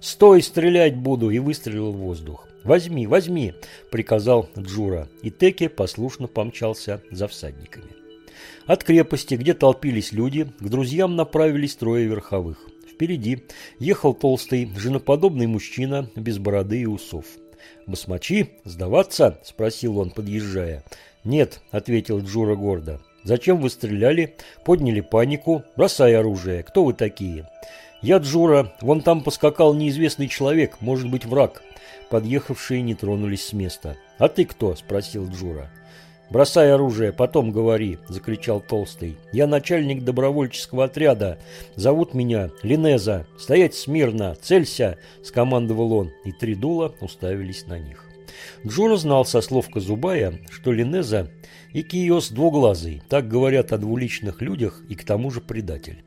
«Стой, стрелять буду!» и выстрелил в воздух. «Возьми, возьми!» – приказал Джура, и Теке послушно помчался за всадниками. От крепости, где толпились люди, к друзьям направились трое верховых. Впереди ехал толстый, женоподобный мужчина без бороды и усов. «Басмачи? Сдаваться?» – спросил он, подъезжая. «Нет», – ответил Джура гордо. «Зачем вы стреляли? Подняли панику? Бросай оружие. Кто вы такие?» «Я Джура. Вон там поскакал неизвестный человек, может быть, враг». Подъехавшие не тронулись с места. «А ты кто?» – спросил Джура. «Бросай оружие, потом говори», – закричал Толстый. «Я начальник добровольческого отряда. Зовут меня Линеза. Стоять смирно, целься!» – скомандовал он, и три дула уставились на них. Джура знал со слов Казубая, что Линеза и двуглазый, так говорят о двуличных людях и к тому же предатель.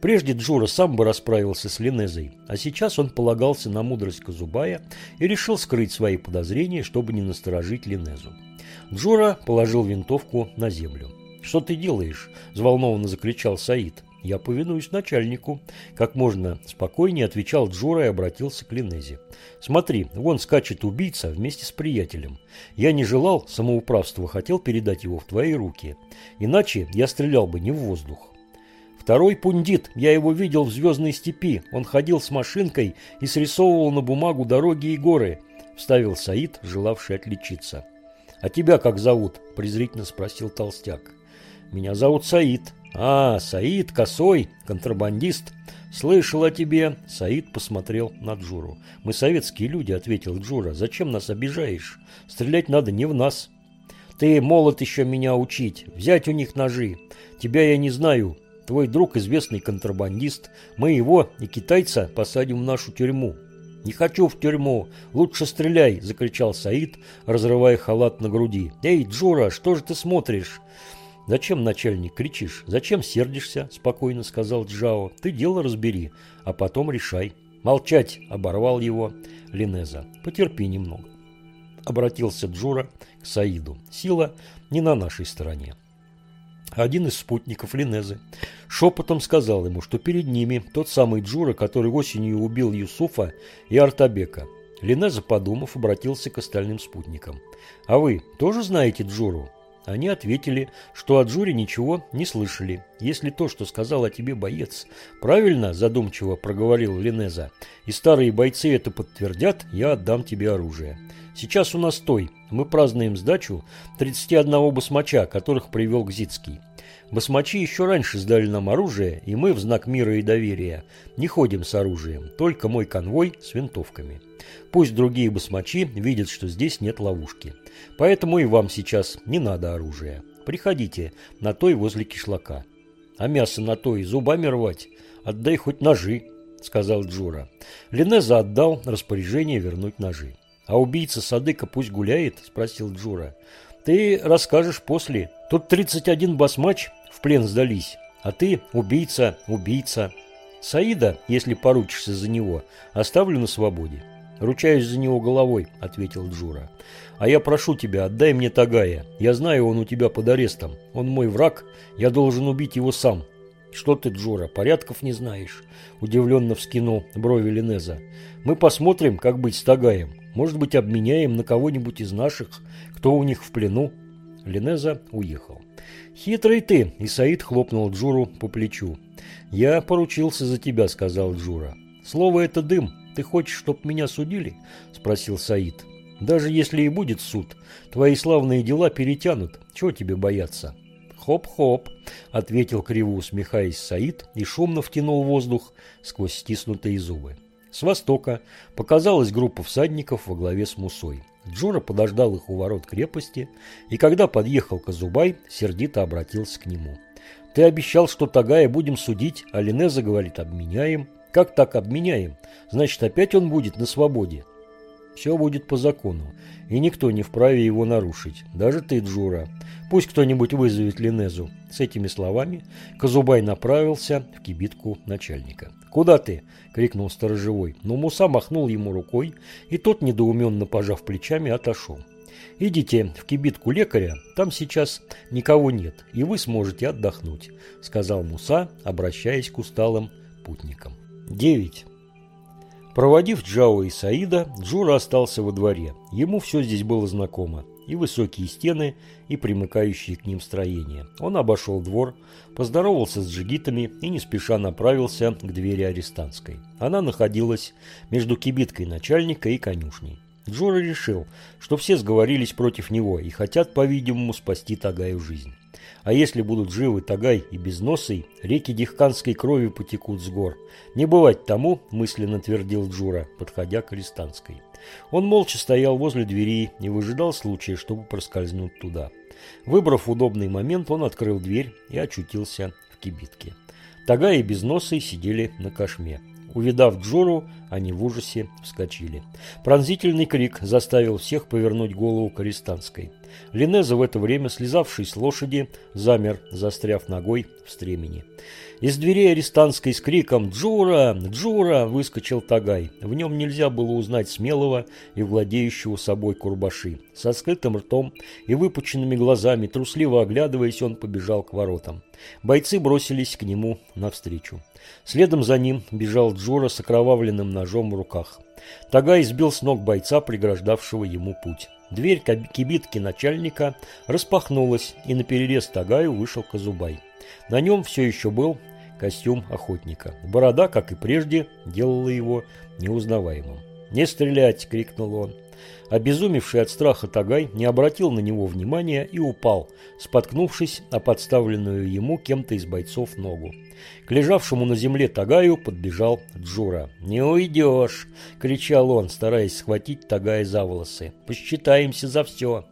Прежде Джура сам бы расправился с Линезой, а сейчас он полагался на мудрость Казубая и решил скрыть свои подозрения, чтобы не насторожить Линезу. Джура положил винтовку на землю. «Что ты делаешь?» – взволнованно закричал Саид. «Я повинуюсь начальнику». Как можно спокойнее отвечал Джура и обратился к Линезе. «Смотри, вон скачет убийца вместе с приятелем. Я не желал самоуправства, хотел передать его в твои руки. Иначе я стрелял бы не в воздух. Второй пундит, я его видел в звездной степи. Он ходил с машинкой и срисовывал на бумагу дороги и горы», – вставил Саид, желавший отличиться. «А тебя как зовут?» – презрительно спросил толстяк. «Меня зовут Саид». «А, Саид, косой, контрабандист. Слышал о тебе». Саид посмотрел на Джуру. «Мы советские люди», – ответил Джура. «Зачем нас обижаешь? Стрелять надо не в нас». «Ты молод еще меня учить. Взять у них ножи. Тебя я не знаю. Твой друг известный контрабандист. Мы его и китайца посадим в нашу тюрьму». «Не хочу в тюрьму. Лучше стреляй!» – закричал Саид, разрывая халат на груди. «Эй, Джура, что же ты смотришь?» «Зачем, начальник, кричишь? Зачем сердишься?» – спокойно сказал Джао. «Ты дело разбери, а потом решай». «Молчать!» – оборвал его Линеза. «Потерпи немного». Обратился Джура к Саиду. «Сила не на нашей стороне». Один из спутников Линезы шепотом сказал ему, что перед ними тот самый Джура, который осенью убил Юсуфа и Артабека. Линеза, подумав, обратился к остальным спутникам. «А вы тоже знаете Джуру?» Они ответили, что о Джуре ничего не слышали. «Если то, что сказал о тебе боец, правильно, задумчиво проговорил Линеза, и старые бойцы это подтвердят, я отдам тебе оружие. Сейчас у нас той, мы празднуем сдачу 31 басмача, которых привел Гзицкий. Басмачи еще раньше сдали нам оружие, и мы в знак мира и доверия не ходим с оружием, только мой конвой с винтовками. Пусть другие басмачи видят, что здесь нет ловушки. Поэтому и вам сейчас не надо оружия. Приходите на той возле кишлака. А мясо на той зубами рвать? Отдай хоть ножи, сказал Джура. Линеза отдал распоряжение вернуть ножи. А убийца Садыка пусть гуляет, спросил Джура. Ты расскажешь после. Тут 31 басмач в плен сдались, а ты убийца, убийца. Саида, если поручишься за него, оставлю на свободе. «Ручаюсь за него головой», — ответил Джура. «А я прошу тебя, отдай мне Тагая. Я знаю, он у тебя под арестом. Он мой враг, я должен убить его сам». «Что ты, Джура, порядков не знаешь?» – удивленно вскинул брови Линеза. «Мы посмотрим, как быть с Тагаем. Может быть, обменяем на кого-нибудь из наших, кто у них в плену?» Линеза уехал. «Хитрый ты!» – и Саид хлопнул Джуру по плечу. «Я поручился за тебя», – сказал Джура. «Слово – это дым. Ты хочешь, чтоб меня судили?» – спросил Саид. «Даже если и будет суд, твои славные дела перетянут. Чего тебе бояться?» «Хоп-хоп», – ответил криво усмехаясь Саид и шумно втянул воздух сквозь стиснутые зубы. С востока показалась группа всадников во главе с Мусой. Джура подождал их у ворот крепости, и когда подъехал Казубай, сердито обратился к нему. «Ты обещал, что Тагая будем судить, а Линеза говорит, обменяем. Как так обменяем? Значит, опять он будет на свободе?» Все будет по закону, и никто не вправе его нарушить, даже ты, Джура. Пусть кто-нибудь вызовет Линезу. С этими словами Казубай направился в кибитку начальника. «Куда ты?» – крикнул сторожевой, но Муса махнул ему рукой, и тот, недоуменно пожав плечами, отошел. «Идите в кибитку лекаря, там сейчас никого нет, и вы сможете отдохнуть», – сказал Муса, обращаясь к усталым путникам. 9. Проводив Джао и Саида, Джура остался во дворе. Ему все здесь было знакомо. И высокие стены, и примыкающие к ним строения. Он обошел двор, поздоровался с джигитами и не спеша направился к двери арестантской. Она находилась между кибиткой начальника и конюшней. Джора решил, что все сговорились против него и хотят, по-видимому, спасти Тагаю жизнь. А если будут живы Тагай и Безносый, реки дихканской крови потекут с гор. Не бывать тому, мысленно твердил Джура, подходя к Арестанской. Он молча стоял возле двери и выжидал случая, чтобы проскользнуть туда. Выбрав удобный момент, он открыл дверь и очутился в кибитке. Тагай и Безносый сидели на кошме. Увидав Джору, они в ужасе вскочили. Пронзительный крик заставил всех повернуть голову к Арестанской. Линеза в это время, слезавший с лошади, замер, застряв ногой в стремени. Из дверей арестантской с криком «Джура! Джура!» выскочил Тагай. В нем нельзя было узнать смелого и владеющего собой Курбаши. Со скрытым ртом и выпученными глазами, трусливо оглядываясь, он побежал к воротам. Бойцы бросились к нему навстречу. Следом за ним бежал Джура с окровавленным ножом в руках. Тагай сбил с ног бойца, преграждавшего ему путь. Дверь кибитки начальника распахнулась, и на перерез Тагаю вышел Казубай. На нем все еще был костюм охотника. Борода, как и прежде, делала его неузнаваемым. «Не стрелять!» – крикнул он. Обезумевший от страха Тагай не обратил на него внимания и упал, споткнувшись о подставленную ему кем-то из бойцов ногу. К лежавшему на земле Тагаю подбежал Джура. «Не уйдешь!» – кричал он, стараясь схватить Тагая за волосы. «Посчитаемся за все!»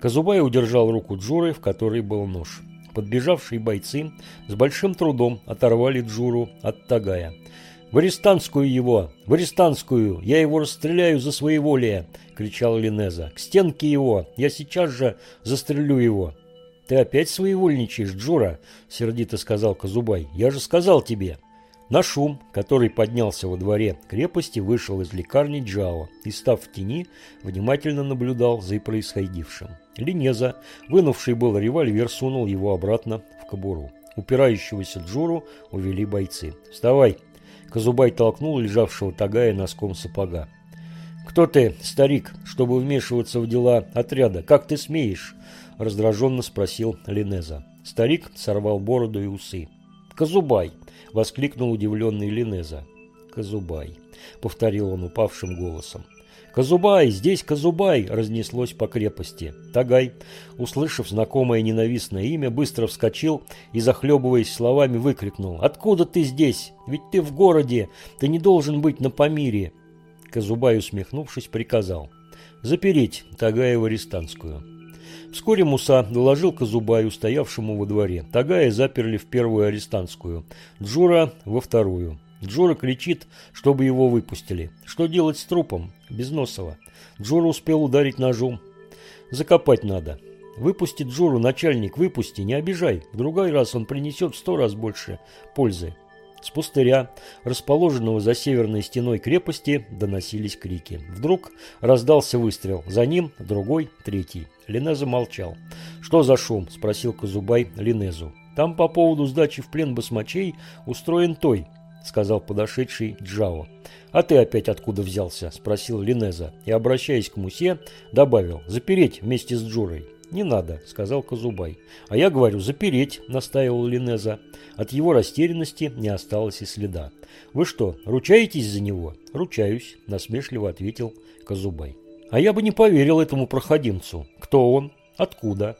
Казубай удержал руку Джуры, в которой был нож. Подбежавшие бойцы с большим трудом оторвали Джуру от Тагая. «В арестанскую его! В арестанскую! Я его расстреляю за своеволие!» – кричал Линеза. «К стенке его! Я сейчас же застрелю его!» «Ты опять своевольничаешь, Джура?» – сердито сказал Казубай. «Я же сказал тебе!» На шум, который поднялся во дворе крепости, вышел из лекарни Джао и, став в тени, внимательно наблюдал за происходившим. Линеза, вынувший был револьвер, сунул его обратно в кобуру. Упирающегося Джуру увели бойцы. «Вставай!» Казубай толкнул лежавшего Тагая носком сапога. «Кто ты, старик, чтобы вмешиваться в дела отряда? Как ты смеешь?» Раздраженно спросил Линеза. Старик сорвал бороду и усы. «Казубай!» – воскликнул удивленный Линеза. «Казубай», – повторил он упавшим голосом. «Казубай! Здесь Казубай!» – разнеслось по крепости. Тагай, услышав знакомое ненавистное имя, быстро вскочил и, захлебываясь словами, выкрикнул. «Откуда ты здесь? Ведь ты в городе! Ты не должен быть на Памире!» Казубай, усмехнувшись, приказал. «Запереть Тагая в арестантскую». Вскоре Муса доложил Казубаю, стоявшему во дворе. Тагая заперли в первую арестантскую, Джура – во вторую. Джура кричит, чтобы его выпустили. Что делать с трупом? Безносова. Джура успел ударить ножом. Закопать надо. Выпусти Джуру, начальник, выпусти, не обижай. В другой раз он принесет в сто раз больше пользы. С пустыря, расположенного за северной стеной крепости, доносились крики. Вдруг раздался выстрел. За ним другой, третий. Линеза молчал. «Что за шум?» – спросил Казубай Линезу. «Там по поводу сдачи в плен басмачей устроен той», – сказал подошедший Джао. «А ты опять откуда взялся?» – спросил Линеза. И, обращаясь к Мусе, добавил «запереть вместе с Джурой». «Не надо», – сказал Казубай. «А я говорю, запереть», – настаивал Линеза. От его растерянности не осталось и следа. «Вы что, ручаетесь за него?» «Ручаюсь», – насмешливо ответил Казубай. «А я бы не поверил этому проходимцу. Кто он? Откуда?»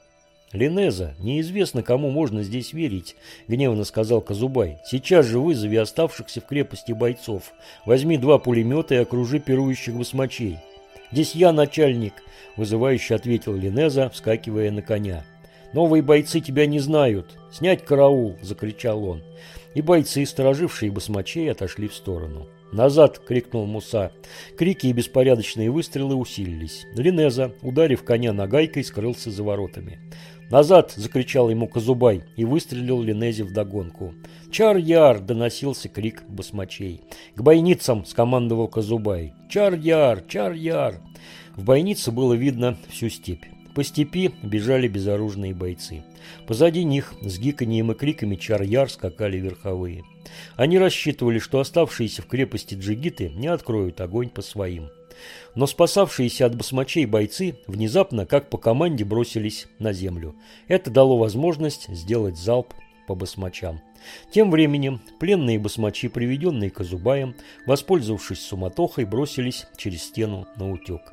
«Линеза, неизвестно, кому можно здесь верить», – гневно сказал Казубай. «Сейчас же вызови оставшихся в крепости бойцов. Возьми два пулемета и окружи пирующих басмачей». «Здесь я начальник», – вызывающе ответил Линеза, вскакивая на коня. «Новые бойцы тебя не знают. Снять караул!» – закричал он. И бойцы, сторожившие басмачей, отошли в сторону. «Назад!» – крикнул Муса. Крики и беспорядочные выстрелы усилились. Линеза, ударив коня нагайкой, скрылся за воротами. «Назад!» – закричал ему Казубай и выстрелил Линезе вдогонку. «Чар-яр!» – доносился крик басмачей. «К бойницам!» – скомандовал Казубай. «Чар-яр! Чар-яр!» В бойнице было видно всю степь. По степи бежали безоружные бойцы. Позади них с гиканьем и криками чар-яр скакали верховые. Они рассчитывали, что оставшиеся в крепости джигиты не откроют огонь по своим. Но спасавшиеся от басмачей бойцы внезапно, как по команде, бросились на землю. Это дало возможность сделать залп по басмачам. Тем временем пленные басмачи, приведенные к Азубаям, воспользовавшись суматохой, бросились через стену на утек.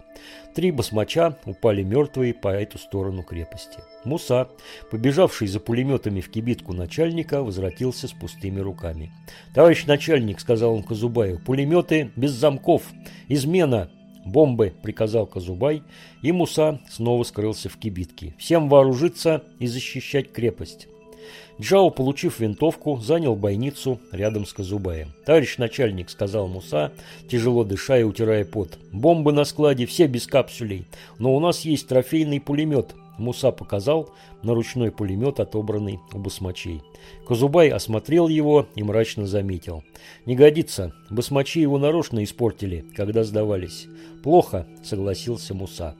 Три басмача упали мертвые по эту сторону крепости. Муса, побежавший за пулеметами в кибитку начальника, возвратился с пустыми руками. «Товарищ начальник», — сказал он Казубаю, — «пулеметы без замков. Измена. «Бомбы!» – приказал Казубай, и Муса снова скрылся в кибитке. «Всем вооружиться и защищать крепость!» Джао, получив винтовку, занял бойницу рядом с Казубаем. «Товарищ начальник», — сказал Муса, тяжело дыша и утирая пот, — «бомбы на складе, все без капсулей, но у нас есть трофейный пулемет». Муса показал на ручной пулемет, отобранный у басмачей. Казубай осмотрел его и мрачно заметил. «Не годится. Басмачи его нарочно испортили, когда сдавались». «Плохо», — согласился Муса.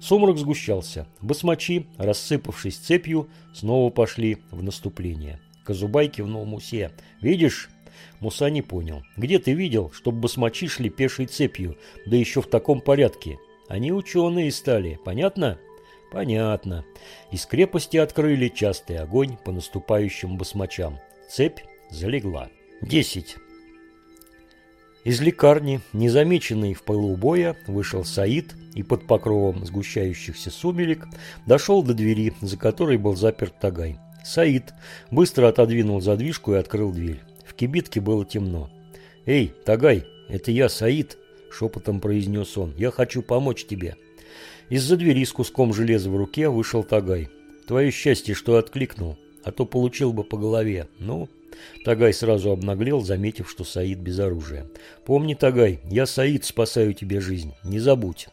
Сумрак сгущался. Басмачи, рассыпавшись цепью, снова пошли в наступление. Казубай кивнул Мусе. «Видишь?» Муса не понял. «Где ты видел, чтобы басмачи шли пешей цепью, да еще в таком порядке? Они ученые стали, понятно?» «Понятно». Из крепости открыли частый огонь по наступающим басмачам. Цепь залегла. Десять. Из лекарни, незамеченный в пылу боя, вышел Саид и под покровом сгущающихся сумерек дошел до двери, за которой был заперт Тагай. Саид быстро отодвинул задвижку и открыл дверь. В кибитке было темно. «Эй, Тагай, это я, Саид!» – шепотом произнес он. «Я хочу помочь тебе». Из-за двери с куском железа в руке вышел Тагай. «Твое счастье, что откликнул, а то получил бы по голове. Ну, Тагай сразу обнаглел, заметив, что Саид без оружия. «Помни, Тагай, я, Саид, спасаю тебе жизнь. Не забудь».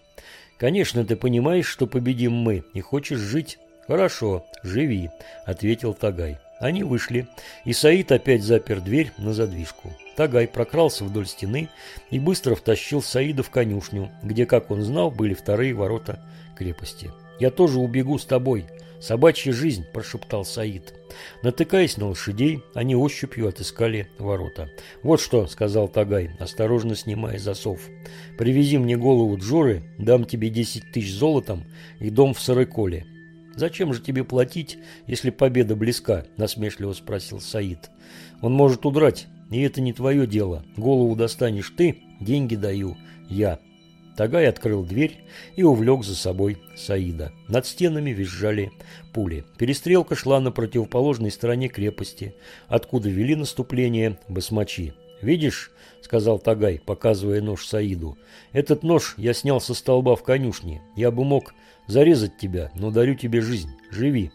«Конечно, ты понимаешь, что победим мы, и хочешь жить?» «Хорошо, живи», — ответил Тагай. Они вышли, и Саид опять запер дверь на задвижку. Тагай прокрался вдоль стены и быстро втащил Саида в конюшню, где, как он знал, были вторые ворота крепости. «Я тоже убегу с тобой. Собачья жизнь», – прошептал Саид. Натыкаясь на лошадей, они ощупью отыскали ворота. «Вот что», — сказал Тагай, осторожно снимая засов. «Привези мне голову Джоры, дам тебе десять тысяч золотом и дом в Сарыколе». «Зачем же тебе платить, если победа близка?» – насмешливо спросил Саид. «Он может удрать, и это не твое дело. Голову достанешь ты, деньги даю я». Тагай открыл дверь и увлек за собой Саида. Над стенами визжали пули. Перестрелка шла на противоположной стороне крепости, откуда вели наступление басмачи. «Видишь?» – сказал Тагай, показывая нож Саиду. «Этот нож я снял со столба в конюшне. Я бы мог зарезать тебя, но дарю тебе жизнь. Живи.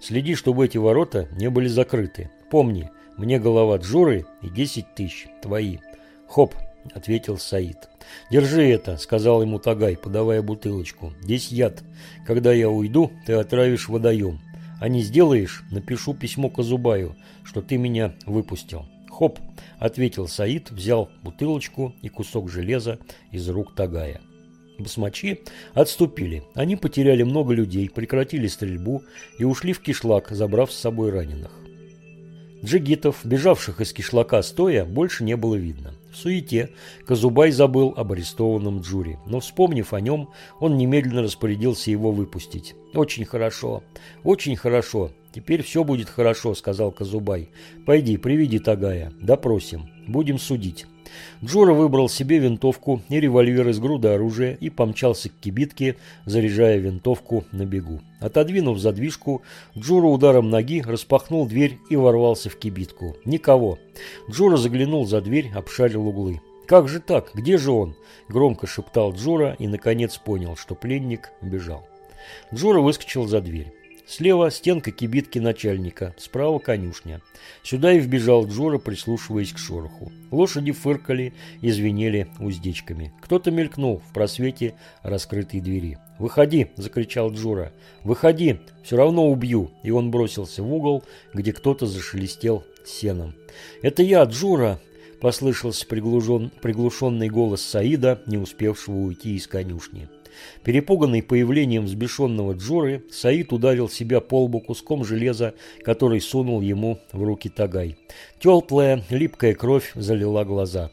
Следи, чтобы эти ворота не были закрыты. Помни, мне голова Джуры и десять тысяч. Твои. Хоп!» – ответил Саид. «Держи это», – сказал ему Тагай, подавая бутылочку. «Здесь яд. Когда я уйду, ты отравишь водоем. А не сделаешь, напишу письмо Казубаю, что ты меня выпустил». «Хоп», – ответил Саид, взял бутылочку и кусок железа из рук Тагая. Басмачи отступили. Они потеряли много людей, прекратили стрельбу и ушли в кишлак, забрав с собой раненых. Джигитов, бежавших из кишлака стоя, больше не было видно. В суете Казубай забыл об арестованном Джури, но, вспомнив о нем, он немедленно распорядился его выпустить. «Очень хорошо, очень хорошо. Теперь все будет хорошо», — сказал Казубай. «Пойди, приведи Тагая. Допросим. Будем судить». Джура выбрал себе винтовку и револьвер из груда оружия и помчался к кибитке, заряжая винтовку на бегу. Отодвинув задвижку, Джура ударом ноги распахнул дверь и ворвался в кибитку. Никого. Джура заглянул за дверь, обшарил углы. «Как же так? Где же он?» – громко шептал Джура и, наконец, понял, что пленник бежал. Джура выскочил за дверь. Слева стенка кибитки начальника, справа конюшня. Сюда и вбежал Джора, прислушиваясь к шороху. Лошади фыркали и звенели уздечками. Кто-то мелькнул в просвете раскрытой двери. «Выходи!» – закричал Джора. «Выходи! Все равно убью!» И он бросился в угол, где кто-то зашелестел сеном. «Это я, Джура!» – послышался приглушен, приглушенный голос Саида, не успевшего уйти из конюшни. Перепуганный появлением взбешенного Джуры, Саид ударил себя по лбу куском железа, который сунул ему в руки Тагай. Теплая, липкая кровь залила глаза.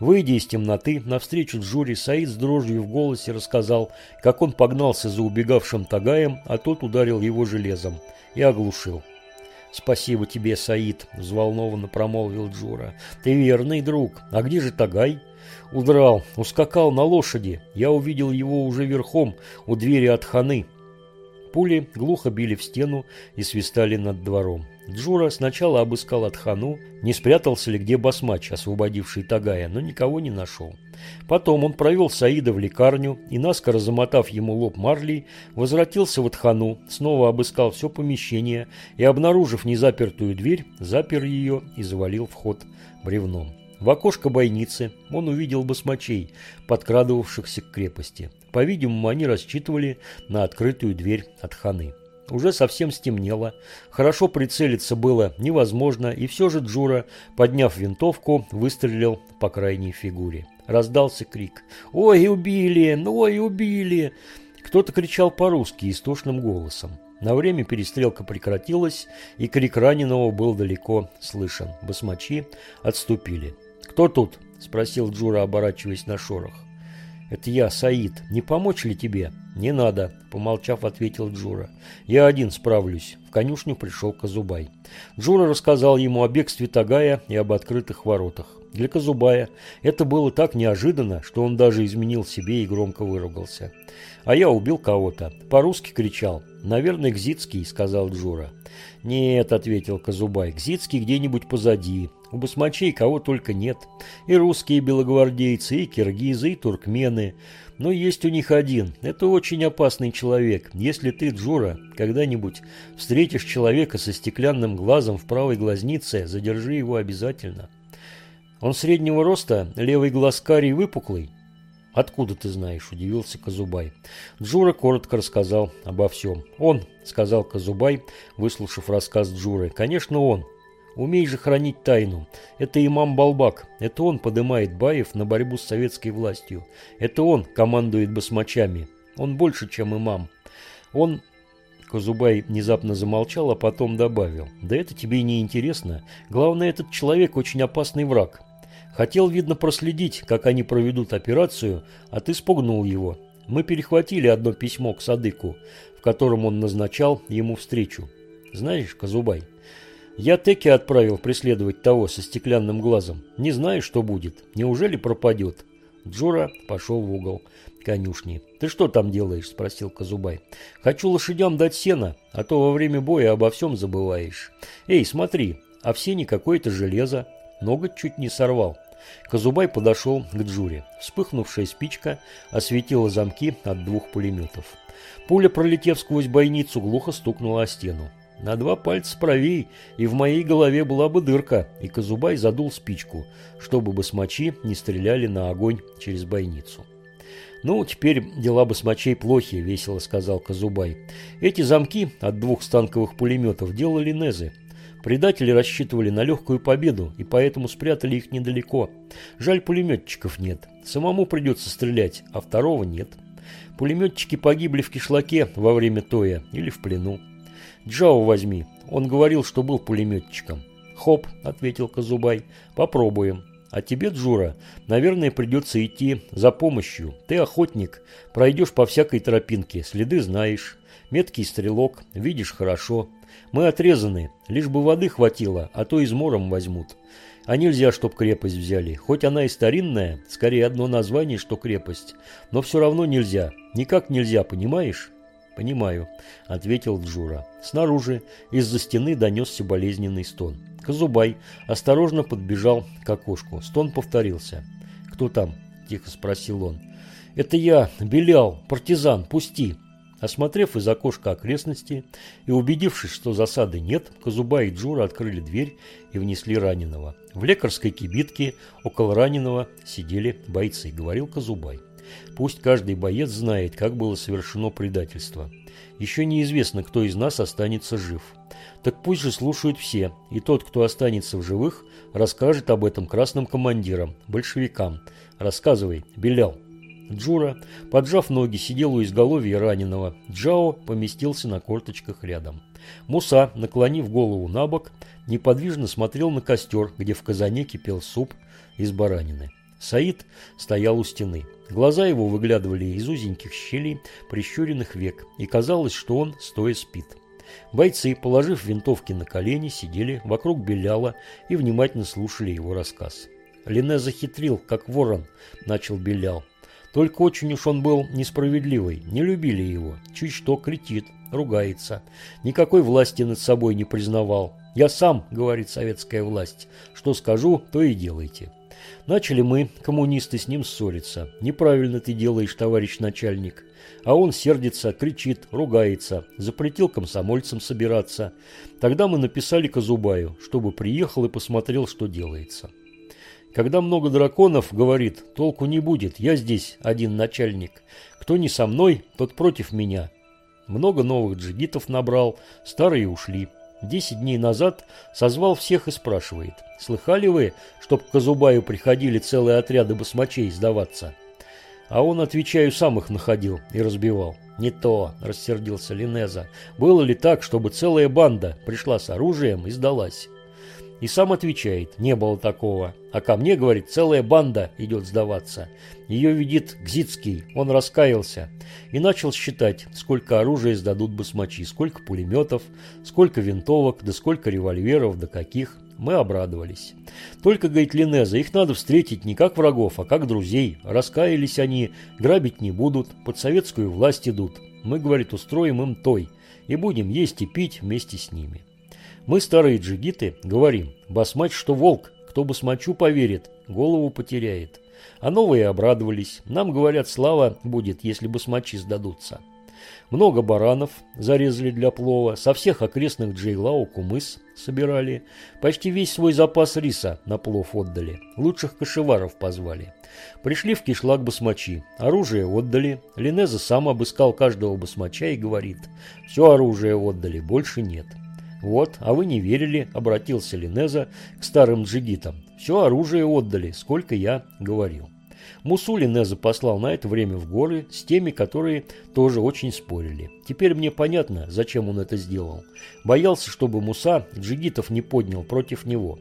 Выйдя из темноты, навстречу Джуре, Саид с дрожью в голосе рассказал, как он погнался за убегавшим Тагаем, а тот ударил его железом и оглушил. «Спасибо тебе, Саид», – взволнованно промолвил Джура. «Ты верный друг. А где же Тагай?» «Удрал, ускакал на лошади. Я увидел его уже верхом у двери от ханы». Пули глухо били в стену и свистали над двором. Джура сначала обыскал Атхану, не спрятался ли где басмач, освободивший Тагая, но никого не нашел. Потом он провел Саида в лекарню и, наскоро замотав ему лоб марлей, возвратился в Атхану, снова обыскал все помещение и, обнаружив незапертую дверь, запер ее и завалил вход бревном. В окошко бойницы он увидел басмачей, подкрадывавшихся к крепости. По-видимому, они рассчитывали на открытую дверь от ханы. Уже совсем стемнело, хорошо прицелиться было невозможно, и все же Джура, подняв винтовку, выстрелил по крайней фигуре. Раздался крик «Ой, убили! Ой, убили!» Кто-то кричал по-русски истошным голосом. На время перестрелка прекратилась, и крик раненого был далеко слышен. Басмачи отступили. «Кто тут?» – спросил Джура, оборачиваясь на шорох. «Это я, Саид. Не помочь ли тебе?» «Не надо», – помолчав, ответил Джура. «Я один справлюсь». В конюшню пришел Казубай. Джура рассказал ему о бегстве Тагая и об открытых воротах. Для Казубая это было так неожиданно, что он даже изменил себе и громко выругался. «А я убил кого-то. По-русски кричал. Наверное, Гзицкий», – сказал Джура. «Нет», – ответил Казубай, – «Гзицкий где-нибудь позади. У басмачей кого только нет. И русские белогвардейцы, и киргизы, и туркмены. Но есть у них один. Это очень опасный человек. Если ты, Джура, когда-нибудь встретишь человека со стеклянным глазом в правой глазнице, задержи его обязательно. Он среднего роста, левый глаз карий выпуклый. «Откуда ты знаешь?» – удивился Казубай. Джура коротко рассказал обо всем. «Он», – сказал Казубай, выслушав рассказ Джуры. «Конечно, он. Умей же хранить тайну. Это имам Балбак. Это он поднимает баев на борьбу с советской властью. Это он командует басмачами. Он больше, чем имам. Он... Казубай внезапно замолчал, а потом добавил. «Да это тебе и не интересно. Главное, этот человек очень опасный враг. Хотел, видно, проследить, как они проведут операцию, а ты спугнул его. Мы перехватили одно письмо к Садыку, в котором он назначал ему встречу. Знаешь, Казубай, я Теки отправил преследовать того со стеклянным глазом. Не знаю, что будет. Неужели пропадет? Джура пошел в угол конюшни. «Ты что там делаешь?» – спросил Казубай. «Хочу лошадям дать сено, а то во время боя обо всем забываешь. Эй, смотри, а в сене какое-то железо. Ноготь чуть не сорвал». Казубай подошел к Джуре. Вспыхнувшая спичка осветила замки от двух пулеметов. Пуля, пролетев сквозь бойницу, глухо стукнула о стену. На два пальца правей, и в моей голове была бы дырка, и Казубай задул спичку, чтобы басмачи не стреляли на огонь через бойницу. «Ну, теперь дела басмачей плохи», — весело сказал Казубай. «Эти замки от двух станковых пулеметов делали Незы. Предатели рассчитывали на легкую победу, и поэтому спрятали их недалеко. Жаль, пулеметчиков нет. Самому придется стрелять, а второго нет. Пулеметчики погибли в кишлаке во время тоя или в плену. Джао возьми. Он говорил, что был пулеметчиком. Хоп, ответил Казубай. Попробуем. А тебе, Джура, наверное, придется идти за помощью. Ты охотник, пройдешь по всякой тропинке, следы знаешь. Меткий стрелок, видишь хорошо. Мы отрезаны, лишь бы воды хватило, а то измором возьмут. А нельзя, чтоб крепость взяли. Хоть она и старинная, скорее одно название, что крепость. Но все равно нельзя. Никак нельзя, понимаешь? «Понимаю», — ответил Джура. Снаружи из-за стены донесся болезненный стон. Казубай осторожно подбежал к окошку. Стон повторился. «Кто там?» – тихо спросил он. «Это я, Белял, партизан, пусти!» Осмотрев из окошка окрестности и убедившись, что засады нет, Казубай и Джура открыли дверь и внесли раненого. В лекарской кибитке около раненого сидели бойцы, говорил Казубай. Пусть каждый боец знает, как было совершено предательство. Еще неизвестно, кто из нас останется жив. Так пусть же слушают все, и тот, кто останется в живых, расскажет об этом красным командирам, большевикам. Рассказывай, Белял. Джура, поджав ноги, сидел у изголовья раненого. Джао поместился на корточках рядом. Муса, наклонив голову на бок, неподвижно смотрел на костер, где в казане кипел суп из баранины. Саид стоял у стены. Глаза его выглядывали из узеньких щелей прищуренных век, и казалось, что он стоя спит. Бойцы, положив винтовки на колени, сидели вокруг Беляла и внимательно слушали его рассказ. Лене захитрил, как ворон, начал Белял. Только очень уж он был несправедливый, не любили его, чуть что кричит, ругается, никакой власти над собой не признавал. «Я сам», — говорит советская власть, — «что скажу, то и делайте». Начали мы, коммунисты, с ним ссориться. «Неправильно ты делаешь, товарищ начальник». А он сердится, кричит, ругается, запретил комсомольцам собираться. Тогда мы написали Казубаю, чтобы приехал и посмотрел, что делается. Когда много драконов, говорит, толку не будет, я здесь один начальник. Кто не со мной, тот против меня. Много новых джигитов набрал, старые ушли. Десять дней назад созвал всех и спрашивает, слыхали вы, чтоб к Казубаю приходили целые отряды басмачей сдаваться? А он, отвечаю, сам их находил и разбивал. «Не то», – рассердился Линеза. «Было ли так, чтобы целая банда пришла с оружием и сдалась?» И сам отвечает, не было такого. А ко мне, говорит, целая банда идет сдаваться. Ее видит Гзицкий, он раскаялся. И начал считать, сколько оружия сдадут басмачи, сколько пулеметов, сколько винтовок, да сколько револьверов, да каких. Мы обрадовались. Только, говорит Линеза, их надо встретить не как врагов, а как друзей. Раскаялись они, грабить не будут, под советскую власть идут. Мы, говорит, устроим им той и будем есть и пить вместе с ними. Мы, старые джигиты, говорим, басмач, что волк, кто басмачу поверит, голову потеряет. А новые обрадовались. Нам, говорят, слава будет, если басмачи сдадутся. Много баранов зарезали для плова, со всех окрестных Джейлау кумыс собирали. Почти весь свой запас риса на плов отдали. Лучших кошеваров позвали. Пришли в кишлак басмачи. Оружие отдали. Линеза сам обыскал каждого басмача и говорит, все оружие отдали, больше нет. «Вот, а вы не верили», — обратился Линеза к старым джигитам. «Все оружие отдали, сколько я говорил». Мусу Линеза послал на это время в горы с теми, которые тоже очень спорили. Теперь мне понятно, зачем он это сделал. Боялся, чтобы Муса джигитов не поднял против него.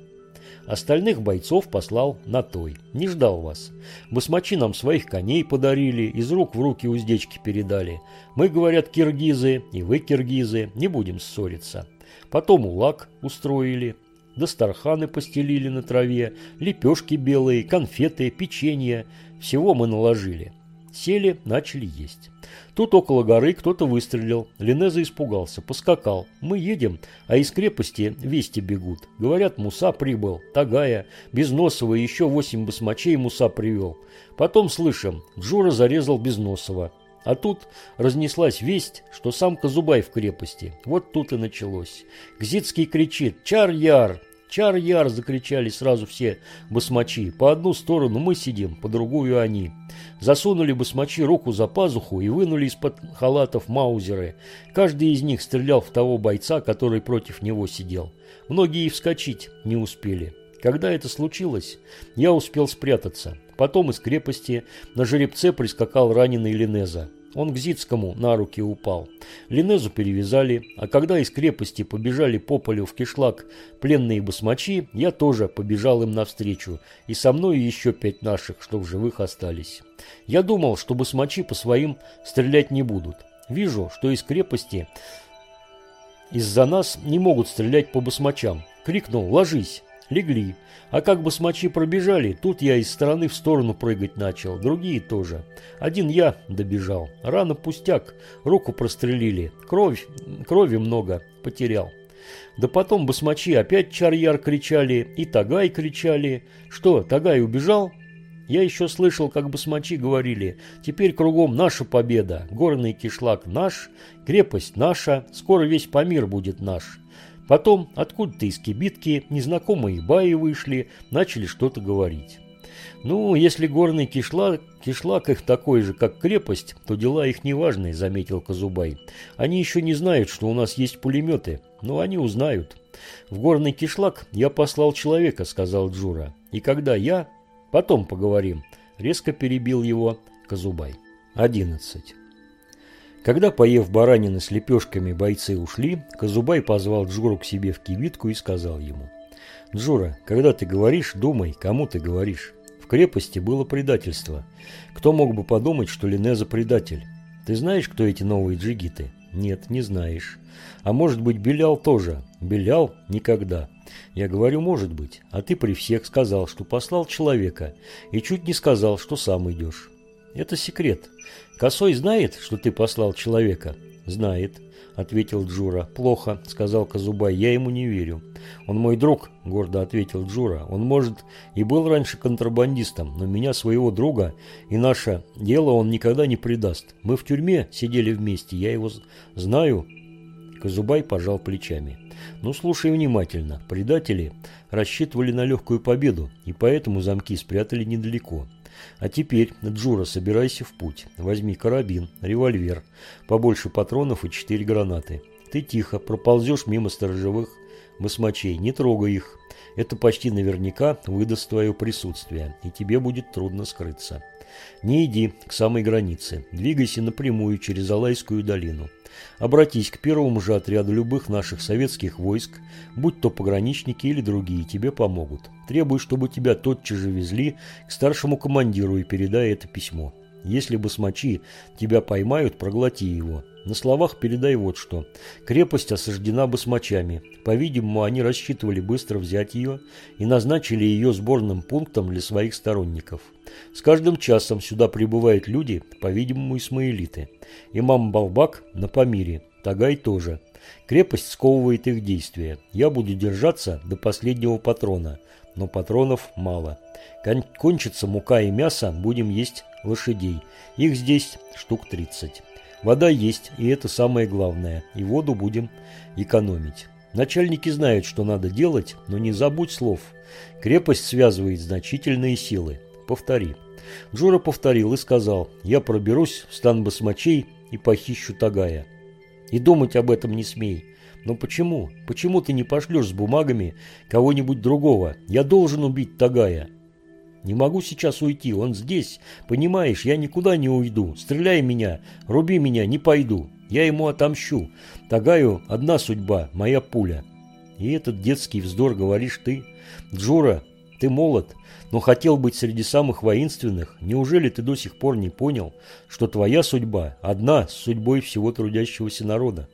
Остальных бойцов послал на той. Не ждал вас. Басмачи нам своих коней подарили, из рук в руки уздечки передали. Мы, говорят, киргизы, и вы киргизы, не будем ссориться. Потом улак устроили, Дастарханы постелили на траве, лепешки белые, конфеты, печенье. Всего мы наложили. Сели, начали есть. Тут около горы кто-то выстрелил. Линеза испугался, поскакал. Мы едем, а из крепости вести бегут. Говорят, Муса прибыл, Тагая, Безносова еще восемь басмачей Муса привел. Потом слышим, Джура зарезал Безносова. А тут разнеслась весть, что сам Казубай в крепости. Вот тут и началось. Гзицкий кричит «Чар-яр!» «Чар-яр!» – закричали сразу все басмачи. По одну сторону мы сидим, по другую они. Засунули басмачи руку за пазуху и вынули из-под халатов маузеры. Каждый из них стрелял в того бойца, который против него сидел. Многие и вскочить не успели. Когда это случилось, я успел спрятаться. Потом из крепости на жеребце прискакал раненый Линеза. Он к Зицкому на руки упал. Линезу перевязали, а когда из крепости побежали по полю в кишлак пленные басмачи, я тоже побежал им навстречу, и со мной еще пять наших, что в живых остались. Я думал, что басмачи по своим стрелять не будут. Вижу, что из крепости из-за нас не могут стрелять по басмачам. Крикнул «Ложись!» Легли. А как бы смочи пробежали, тут я из стороны в сторону прыгать начал, другие тоже. Один я добежал. Рано пустяк, руку прострелили. Кровь, крови много, потерял. Да потом басмачи опять чарьяр кричали, и Тагай кричали. Что, Тагай убежал? Я еще слышал, как басмачи говорили, теперь кругом наша победа, горный кишлак наш, крепость наша, скоро весь Памир будет наш. Потом откуда-то из кибитки незнакомые баи вышли, начали что-то говорить. «Ну, если горный кишлак, кишлак их такой же, как крепость, то дела их неважные», – заметил Казубай. «Они еще не знают, что у нас есть пулеметы, но они узнают». «В горный кишлак я послал человека», – сказал Джура. «И когда я...» «Потом поговорим», – резко перебил его Казубай. 11. Когда, поев баранины с лепешками, бойцы ушли, Казубай позвал Джуру к себе в кибитку и сказал ему. «Джура, когда ты говоришь, думай, кому ты говоришь. В крепости было предательство. Кто мог бы подумать, что Линеза предатель? Ты знаешь, кто эти новые джигиты? Нет, не знаешь. А может быть, Белял тоже? Белял? Никогда. Я говорю, может быть. А ты при всех сказал, что послал человека, и чуть не сказал, что сам идешь. Это секрет. Косой знает, что ты послал человека? Знает. – ответил Джура. «Плохо», – сказал Казубай, – «я ему не верю». «Он мой друг», – гордо ответил Джура. «Он, может, и был раньше контрабандистом, но меня, своего друга, и наше дело он никогда не предаст. Мы в тюрьме сидели вместе, я его знаю». Казубай пожал плечами. «Ну, слушай внимательно. Предатели рассчитывали на легкую победу, и поэтому замки спрятали недалеко. А теперь, Джура, собирайся в путь. Возьми карабин, револьвер, побольше патронов и четыре гранаты. Ты тихо проползешь мимо сторожевых басмачей, не трогай их. Это почти наверняка выдаст твое присутствие, и тебе будет трудно скрыться. Не иди к самой границе, двигайся напрямую через Алайскую долину. Обратись к первому же отряду любых наших советских войск, будь то пограничники или другие, тебе помогут. Требуй, чтобы тебя тотчас же везли к старшему командиру и передай это письмо. Если басмачи тебя поймают, проглоти его. На словах передай вот что. Крепость осаждена басмачами. По-видимому, они рассчитывали быстро взять ее и назначили ее сборным пунктом для своих сторонников. С каждым часом сюда прибывают люди, по-видимому, исмаилиты. Имам Балбак на Памире, Тагай тоже. Крепость сковывает их действия. Я буду держаться до последнего патрона, но патронов мало. Кончится мука и мясо, будем есть лошадей. Их здесь штук 30. Вода есть, и это самое главное. И воду будем экономить. Начальники знают, что надо делать, но не забудь слов. Крепость связывает значительные силы. Повтори. Джура повторил и сказал, я проберусь в стан басмачей и похищу Тагая. И думать об этом не смей. Но почему? Почему ты не пошлешь с бумагами кого-нибудь другого? Я должен убить Тагая. Не могу сейчас уйти, он здесь. Понимаешь, я никуда не уйду. Стреляй меня, руби меня, не пойду. Я ему отомщу. Тагаю одна судьба, моя пуля. И этот детский вздор говоришь ты. Джура, ты молод, но хотел быть среди самых воинственных. Неужели ты до сих пор не понял, что твоя судьба одна с судьбой всего трудящегося народа?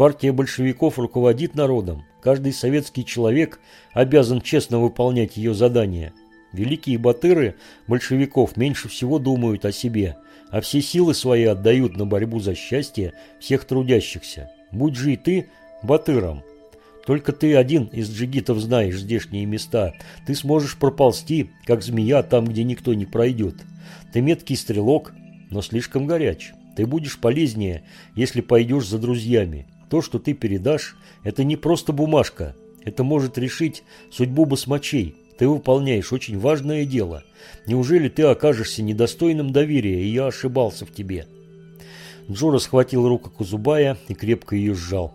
Партия большевиков руководит народом. Каждый советский человек обязан честно выполнять ее задания. Великие батыры большевиков меньше всего думают о себе, а все силы свои отдают на борьбу за счастье всех трудящихся. Будь же и ты батыром. Только ты один из джигитов знаешь здешние места. Ты сможешь проползти, как змея, там, где никто не пройдет. Ты меткий стрелок, но слишком горяч. Ты будешь полезнее, если пойдешь за друзьями. То, что ты передашь, это не просто бумажка. Это может решить судьбу басмачей. Ты выполняешь очень важное дело. Неужели ты окажешься недостойным доверия, и я ошибался в тебе?» Джора схватил руку Кузубая и крепко ее сжал.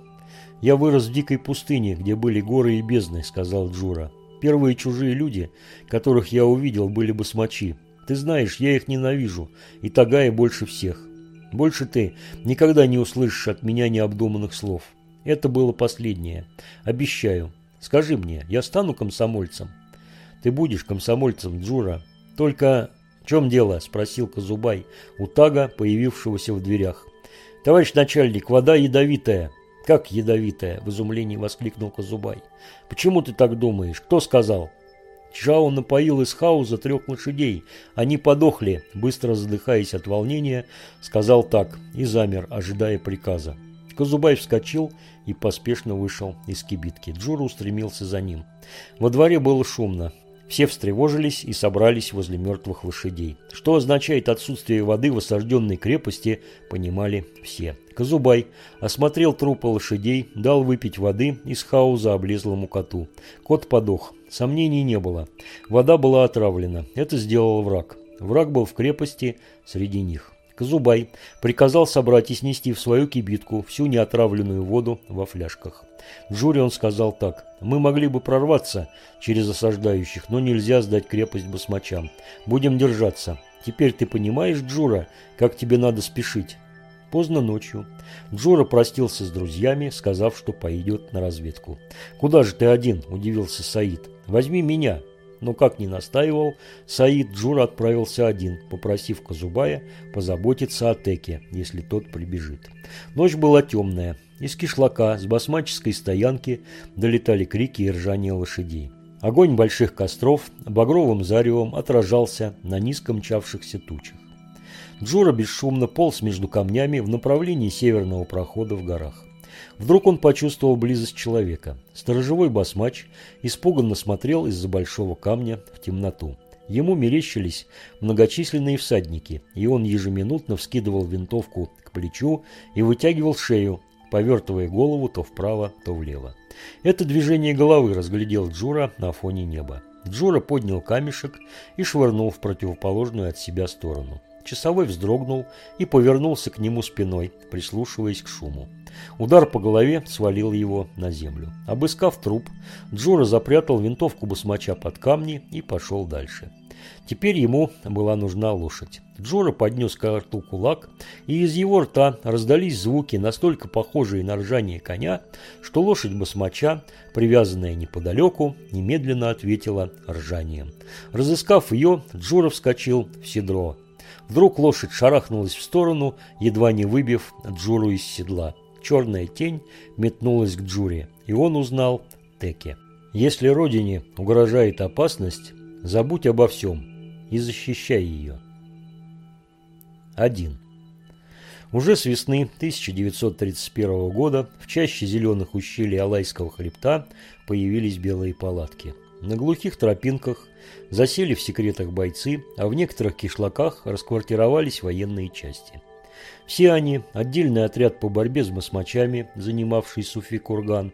«Я вырос в дикой пустыне, где были горы и бездны», — сказал Джура. «Первые чужие люди, которых я увидел, были басмачи. Ты знаешь, я их ненавижу, и Тагая больше всех. Больше ты никогда не услышишь от меня необдуманных слов. Это было последнее. Обещаю. Скажи мне, я стану комсомольцем?» Ты будешь комсомольцем, Джура. Только в чем дело? Спросил Казубай у Тага, появившегося в дверях. Товарищ начальник, вода ядовитая. Как ядовитая? В изумлении воскликнул Казубай. Почему ты так думаешь? Кто сказал? Чжао напоил из хауза трех лошадей. Они подохли, быстро задыхаясь от волнения, сказал так и замер, ожидая приказа. Казубай вскочил и поспешно вышел из кибитки. Джура устремился за ним. Во дворе было шумно. Все встревожились и собрались возле мертвых лошадей. Что означает отсутствие воды в осажденной крепости, понимали все. Казубай осмотрел трупы лошадей, дал выпить воды из хауза облезлому коту. Кот подох. Сомнений не было. Вода была отравлена. Это сделал враг. Враг был в крепости среди них. Казубай приказал собрать и снести в свою кибитку всю неотравленную воду во фляжках. Джури он сказал так. «Мы могли бы прорваться через осаждающих, но нельзя сдать крепость басмачам. Будем держаться. Теперь ты понимаешь, Джура, как тебе надо спешить?» Поздно ночью Джура простился с друзьями, сказав, что пойдет на разведку. «Куда же ты один?» – удивился Саид. «Возьми меня». Но как ни настаивал, Саид Джура отправился один, попросив Казубая позаботиться о Теке, если тот прибежит. Ночь была темная. Из кишлака с басмаческой стоянки долетали крики и ржание лошадей. Огонь больших костров багровым заревом отражался на низко мчавшихся тучах. Джура бесшумно полз между камнями в направлении северного прохода в горах. Вдруг он почувствовал близость человека. Сторожевой басмач испуганно смотрел из-за большого камня в темноту. Ему мерещились многочисленные всадники, и он ежеминутно вскидывал винтовку к плечу и вытягивал шею, повертывая голову то вправо, то влево. Это движение головы разглядел Джура на фоне неба. Джура поднял камешек и швырнул в противоположную от себя сторону. Часовой вздрогнул и повернулся к нему спиной, прислушиваясь к шуму. Удар по голове свалил его на землю. Обыскав труп, Джура запрятал винтовку басмача под камни и пошел дальше. Теперь ему была нужна лошадь. Джора поднес к рту кулак, и из его рта раздались звуки, настолько похожие на ржание коня, что лошадь басмача, привязанная неподалеку, немедленно ответила ржанием. Разыскав ее, Джора вскочил в седро. Вдруг лошадь шарахнулась в сторону, едва не выбив Джуру из седла. Черная тень метнулась к Джуре, и он узнал Теке. Если родине угрожает опасность, забудь обо всем и защищай ее. 1. Уже с весны 1931 года в чаще зеленых ущелий Алайского хребта появились белые палатки – на глухих тропинках засели в секретах бойцы, а в некоторых кишлаках расквартировались военные части. Все они, отдельный отряд по борьбе с басмачами, занимавший Суфи-Курган,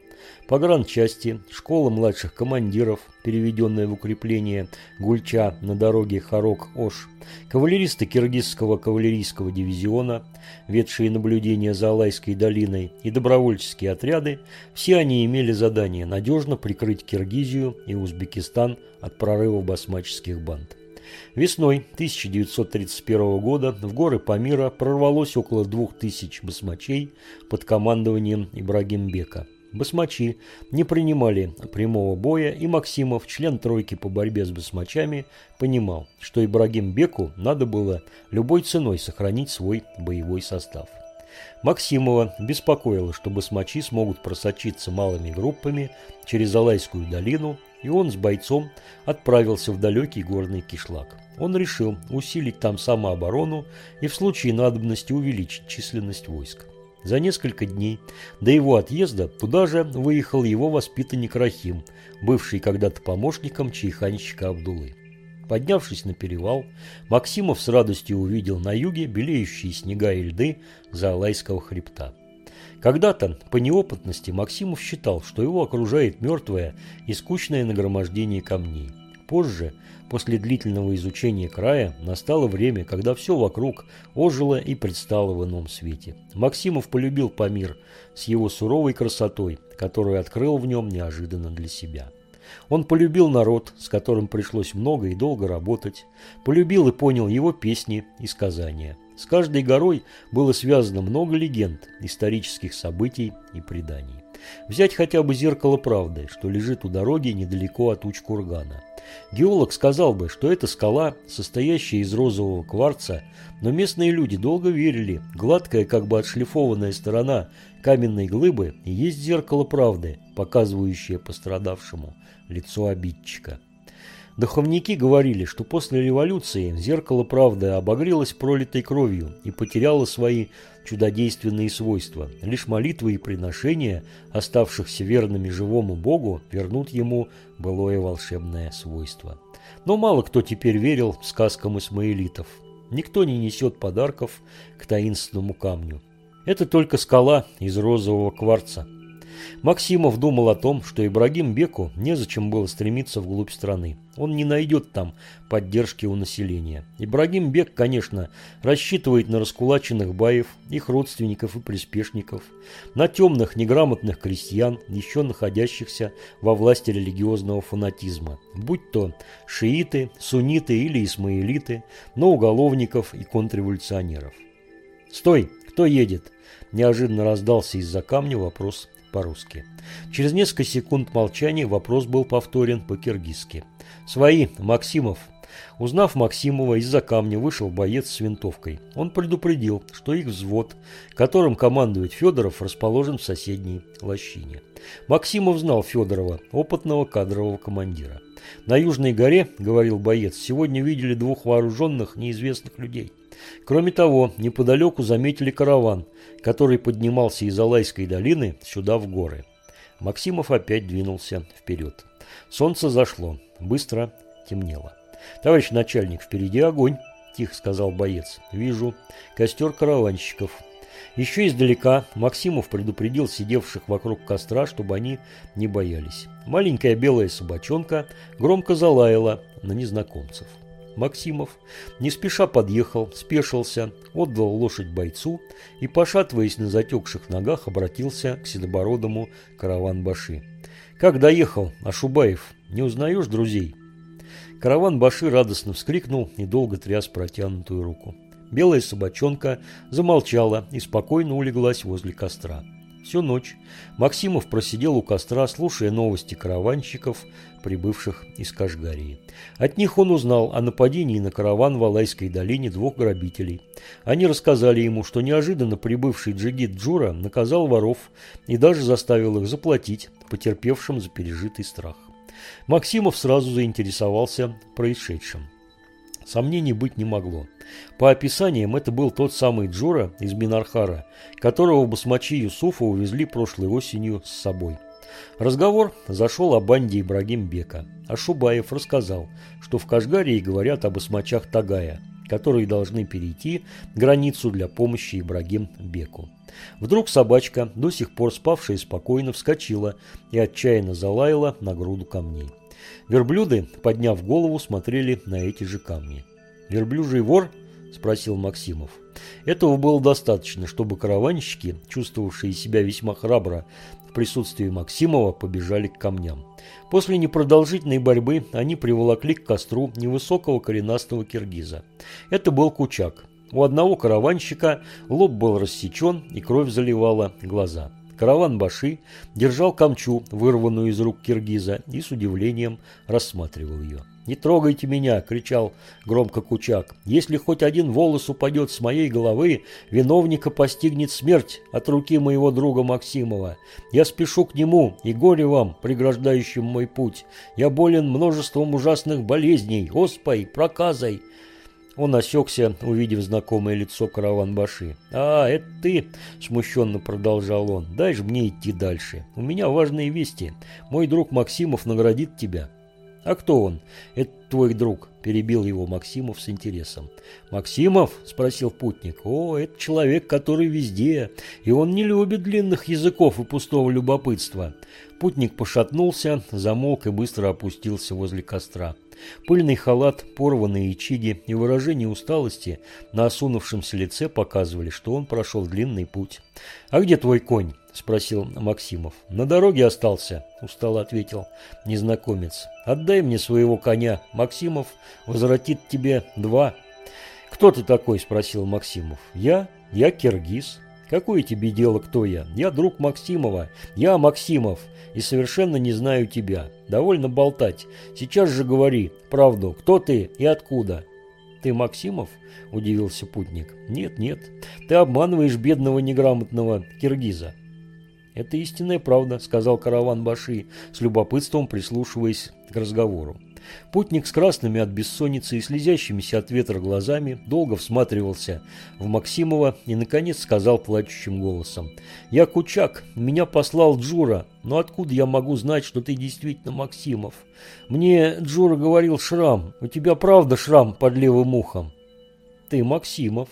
погранчасти, школа младших командиров, переведенная в укрепление Гульча на дороге Харок-Ош, кавалеристы киргизского кавалерийского дивизиона, ведшие наблюдения за Алайской долиной, и добровольческие отряды, все они имели задание надежно прикрыть Киргизию и Узбекистан от прорыва басмаческих банд. Весной 1931 года в горы Памира прорвалось около двух тысяч басмачей под командованием Ибрагимбека. Басмачи не принимали прямого боя, и Максимов, член тройки по борьбе с басмачами, понимал, что Ибрагим Беку надо было любой ценой сохранить свой боевой состав. Максимова беспокоило, что басмачи смогут просочиться малыми группами через Алайскую долину, и он с бойцом отправился в далекий горный кишлак. Он решил усилить там самооборону и в случае надобности увеличить численность войск. За несколько дней до его отъезда туда же выехал его воспитанник Рахим, бывший когда-то помощником чайханщика Абдулы. Поднявшись на перевал, Максимов с радостью увидел на юге белеющие снега и льды Заалайского хребта. Когда-то, по неопытности, Максимов считал, что его окружает мертвое и скучное нагромождение камней. Позже, после длительного изучения края, настало время, когда все вокруг ожило и предстало в ином свете. Максимов полюбил Памир с его суровой красотой, которую открыл в нем неожиданно для себя. Он полюбил народ, с которым пришлось много и долго работать, полюбил и понял его песни и сказания. С каждой горой было связано много легенд, исторических событий и преданий. Взять хотя бы зеркало правды, что лежит у дороги недалеко от Уч-Кургана. Геолог сказал бы, что это скала, состоящая из розового кварца, но местные люди долго верили, гладкая, как бы отшлифованная сторона каменной глыбы и есть зеркало правды, показывающее пострадавшему лицо обидчика. Духовники говорили, что после революции зеркало правды обогрелось пролитой кровью и потеряло свои чудодейственные свойства. Лишь молитвы и приношения, оставшихся верными живому Богу, вернут ему былое волшебное свойство. Но мало кто теперь верил сказкам исмаилитов. Никто не несет подарков к таинственному камню. Это только скала из розового кварца. Максимов думал о том, что Ибрагим Беку незачем было стремиться вглубь страны. Он не найдет там поддержки у населения. Ибрагим Бек, конечно, рассчитывает на раскулаченных баев, их родственников и приспешников, на темных, неграмотных крестьян, еще находящихся во власти религиозного фанатизма, будь то шииты, сунниты или исмаилиты, но уголовников и контрреволюционеров. «Стой! Кто едет?» Неожиданно раздался из-за камня вопрос по-русски. Через несколько секунд молчания вопрос был повторен по-киргизски. «Свои, Максимов!» Узнав Максимова, из-за камня вышел боец с винтовкой. Он предупредил, что их взвод, которым командует Федоров, расположен в соседней лощине. Максимов знал Федорова, опытного кадрового командира. «На Южной горе, — говорил боец, — сегодня видели двух вооруженных неизвестных людей. Кроме того, неподалеку заметили караван, который поднимался из Алайской долины сюда в горы. Максимов опять двинулся вперед. Солнце зашло, быстро темнело. «Товарищ начальник, впереди огонь!» – тихо сказал боец. «Вижу. Костер караванщиков». Еще издалека Максимов предупредил сидевших вокруг костра, чтобы они не боялись. Маленькая белая собачонка громко залаяла на незнакомцев. Максимов не спеша подъехал, спешился, отдал лошадь бойцу и, пошатываясь на затекших ногах, обратился к седобородому караван-баши. «Как доехал, Ашубаев? Не узнаешь друзей?» Караван-баши радостно вскрикнул и долго тряс протянутую руку. Белая собачонка замолчала и спокойно улеглась возле костра. Всю ночь Максимов просидел у костра, слушая новости караванщиков, прибывших из Кашгарии. От них он узнал о нападении на караван в Алайской долине двух грабителей. Они рассказали ему, что неожиданно прибывший джигит Джура наказал воров и даже заставил их заплатить потерпевшим за пережитый страх. Максимов сразу заинтересовался происшедшим. Сомнений быть не могло. По описаниям, это был тот самый Джура из Минархара, которого басмачи Юсуфа увезли прошлой осенью с собой. Разговор зашел о банде Ибрагим Бека. А Шубаев рассказал, что в Кашгарии говорят об басмачах Тагая, которые должны перейти границу для помощи Ибрагим Беку. Вдруг собачка, до сих пор спавшая спокойно, вскочила и отчаянно залаяла на груду камней. Верблюды, подняв голову, смотрели на эти же камни. «Верблюжий вор?» – спросил Максимов. Этого было достаточно, чтобы караванщики, чувствовавшие себя весьма храбро в присутствии Максимова, побежали к камням. После непродолжительной борьбы они приволокли к костру невысокого коренастого киргиза. Это был Кучак. У одного караванщика лоб был рассечен и кровь заливала глаза. Караван Баши держал камчу, вырванную из рук киргиза, и с удивлением рассматривал ее. «Не трогайте меня!» – кричал громко Кучак. «Если хоть один волос упадет с моей головы, виновника постигнет смерть от руки моего друга Максимова. Я спешу к нему, и горе вам, преграждающим мой путь. Я болен множеством ужасных болезней, оспой, проказой». Он осекся, увидев знакомое лицо караван-баши. «А, это ты!» – смущенно продолжал он. «Дай же мне идти дальше. У меня важные вести. Мой друг Максимов наградит тебя». «А кто он?» «Это твой друг», – перебил его Максимов с интересом. «Максимов?» – спросил путник. «О, это человек, который везде, и он не любит длинных языков и пустого любопытства». Путник пошатнулся, замолк и быстро опустился возле костра. Пыльный халат, порванные ичиги и выражение усталости на осунувшемся лице показывали, что он прошел длинный путь. «А где твой конь?» – спросил Максимов. «На дороге остался», – устало ответил незнакомец. «Отдай мне своего коня. Максимов возвратит тебе два». «Кто ты такой?» – спросил Максимов. «Я? Я киргиз». «Какое тебе дело, кто я? Я друг Максимова. Я Максимов и совершенно не знаю тебя. Довольно болтать. Сейчас же говори правду. Кто ты и откуда?» «Ты Максимов?» – удивился путник. «Нет, нет. Ты обманываешь бедного неграмотного киргиза». «Это истинная правда», – сказал караван Баши, с любопытством прислушиваясь к разговору. Путник с красными от бессонницы и слезящимися от ветра глазами долго всматривался в Максимова и, наконец, сказал плачущим голосом. «Я Кучак, меня послал Джура, но откуда я могу знать, что ты действительно Максимов? Мне Джура говорил шрам, у тебя правда шрам под левым ухом?» Ты, Максимов!»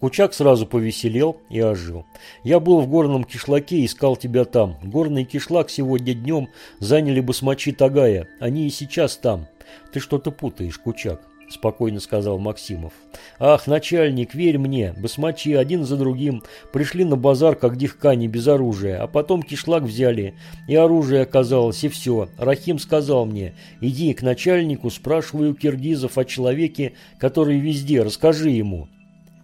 Кучак сразу повеселел и ожил. «Я был в горном кишлаке искал тебя там. Горный кишлак сегодня днем заняли басмачи Тагая. Они и сейчас там. Ты что-то путаешь, Кучак спокойно сказал Максимов. «Ах, начальник, верь мне, басмачи один за другим пришли на базар, как дихкани, без оружия, а потом кишлак взяли, и оружие оказалось, и все. Рахим сказал мне, иди к начальнику, спрашивай у киргизов о человеке, который везде, расскажи ему».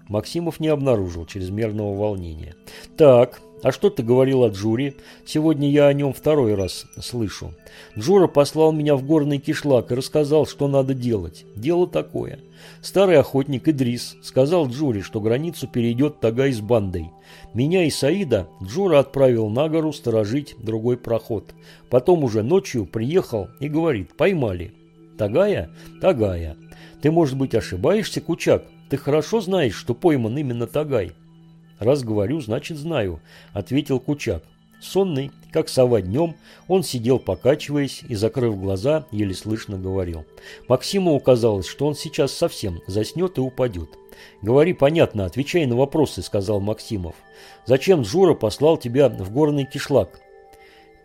Максимов не обнаружил чрезмерного волнения. «Так, а что ты говорил о Джуре? Сегодня я о нем второй раз слышу. Джура послал меня в горный кишлак и рассказал, что надо делать. Дело такое. Старый охотник Идрис сказал Джуре, что границу перейдет Тагай с бандой. Меня и Саида Джура отправил на гору сторожить другой проход. Потом уже ночью приехал и говорит, поймали. Тагая? Тагая. Ты, может быть, ошибаешься, Кучак? Ты хорошо знаешь, что пойман именно Тагай?» «Раз говорю, значит знаю», – ответил Кучак. Сонный, как сова днем, он сидел покачиваясь и, закрыв глаза, еле слышно говорил. Максиму казалось, что он сейчас совсем заснет и упадет. «Говори понятно, отвечай на вопросы», – сказал Максимов. «Зачем Джура послал тебя в горный кишлак?»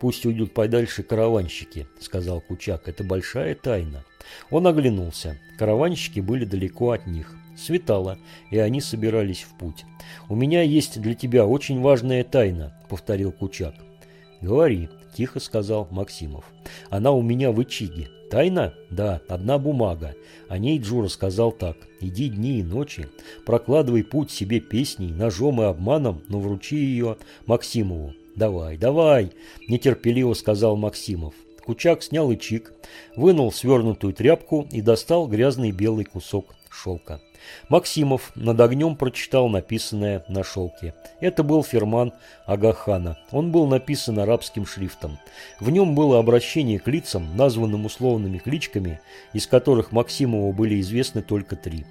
«Пусть уйдут подальше караванщики», – сказал Кучак. «Это большая тайна». Он оглянулся. Караванщики были далеко от них. Светало, и они собирались в путь. «У меня есть для тебя очень важная тайна», — повторил Кучак. «Говори», — тихо сказал Максимов. «Она у меня в Ичиге. Тайна? Да, одна бумага. О ней Джура сказал так. Иди дни и ночи, прокладывай путь себе песней, ножом и обманом, но вручи ее Максимову. Давай, давай, нетерпеливо сказал Максимов. Кучак снял ичик, вынул свернутую тряпку и достал грязный белый кусок шелка. Максимов над огнем прочитал написанное на шелке. Это был ферман Агахана. Он был написан арабским шрифтом. В нем было обращение к лицам, названным условными кличками, из которых Максимову были известны только три.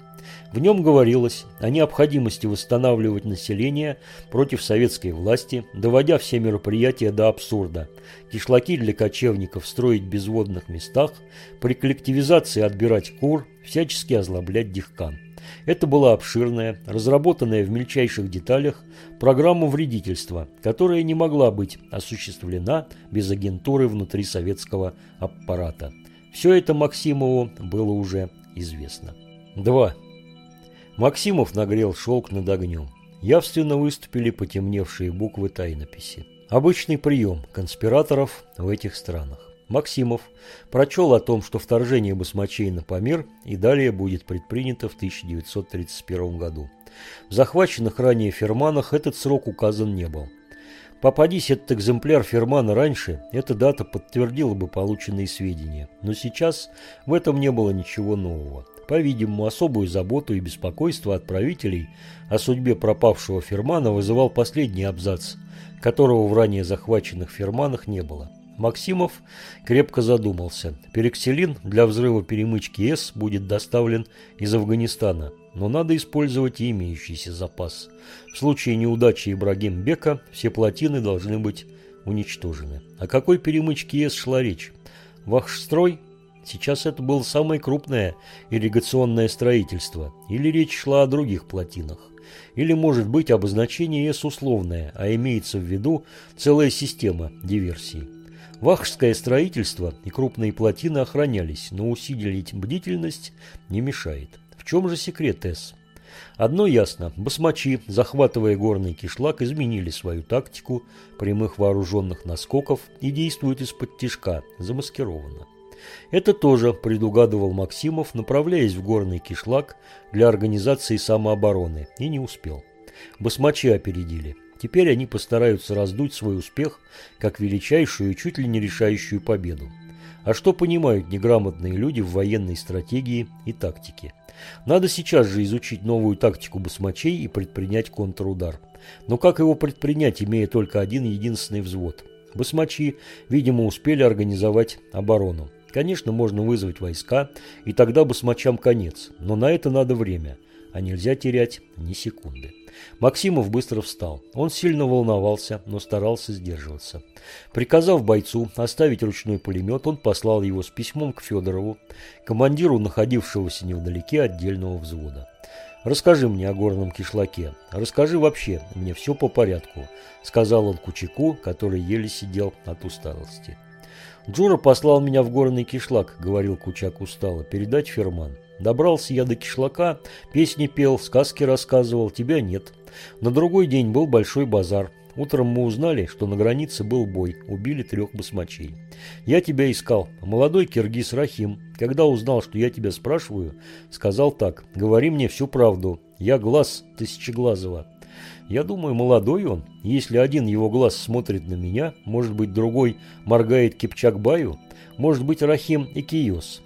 В нем говорилось о необходимости восстанавливать население против советской власти, доводя все мероприятия до абсурда. Кишлаки для кочевников строить в безводных местах, при коллективизации отбирать кур, всячески озлоблять дихкан. Это была обширная, разработанная в мельчайших деталях программа вредительства, которая не могла быть осуществлена без агентуры внутри советского аппарата. Все это Максимову было уже известно. 2. Максимов нагрел шелк над огнем. Явственно выступили потемневшие буквы тайнописи. Обычный прием конспираторов в этих странах. Максимов прочел о том, что вторжение басмачей на Памир и далее будет предпринято в 1931 году. В захваченных ранее ферманах этот срок указан не был. Попадись этот экземпляр фермана раньше, эта дата подтвердила бы полученные сведения, но сейчас в этом не было ничего нового. По-видимому, особую заботу и беспокойство отправителей о судьбе пропавшего фермана вызывал последний абзац, которого в ранее захваченных ферманах не было. Максимов крепко задумался. Перекселин для взрыва перемычки С будет доставлен из Афганистана, но надо использовать и имеющийся запас. В случае неудачи Ибрагим Бека все плотины должны быть уничтожены. О какой перемычке С шла речь? Вахстрой? Сейчас это было самое крупное ирригационное строительство. Или речь шла о других плотинах. Или, может быть, обозначение С условное, а имеется в виду целая система диверсий. Вахшское строительство и крупные плотины охранялись, но усилить бдительность не мешает. В чем же секрет С? Одно ясно, басмачи, захватывая горный кишлак, изменили свою тактику прямых вооруженных наскоков и действуют из-под тишка, замаскированно. Это тоже предугадывал Максимов, направляясь в горный кишлак для организации самообороны, и не успел. Басмачи опередили. Теперь они постараются раздуть свой успех как величайшую, чуть ли не решающую победу. А что понимают неграмотные люди в военной стратегии и тактике? Надо сейчас же изучить новую тактику басмачей и предпринять контрудар. Но как его предпринять, имея только один единственный взвод? Басмачи, видимо, успели организовать оборону. Конечно, можно вызвать войска, и тогда басмачам конец, но на это надо время, а нельзя терять ни секунды. Максимов быстро встал. Он сильно волновался, но старался сдерживаться. Приказав бойцу оставить ручной пулемет, он послал его с письмом к Федорову, командиру находившегося невдалеке отдельного взвода. Расскажи мне о горном кишлаке. Расскажи вообще мне все по порядку, сказал он Кучаку, который еле сидел от усталости. Джура послал меня в горный кишлак, говорил Кучак устало, передать ферман. Добрался я до кишлака, песни пел, сказки рассказывал, тебя нет. На другой день был большой базар. Утром мы узнали, что на границе был бой, убили трех басмачей. Я тебя искал, молодой киргиз Рахим, когда узнал, что я тебя спрашиваю, сказал так, говори мне всю правду, я глаз Тысячеглазого. Я думаю, молодой он, если один его глаз смотрит на меня, может быть, другой моргает Кипчакбаю, может быть, Рахим и Киос.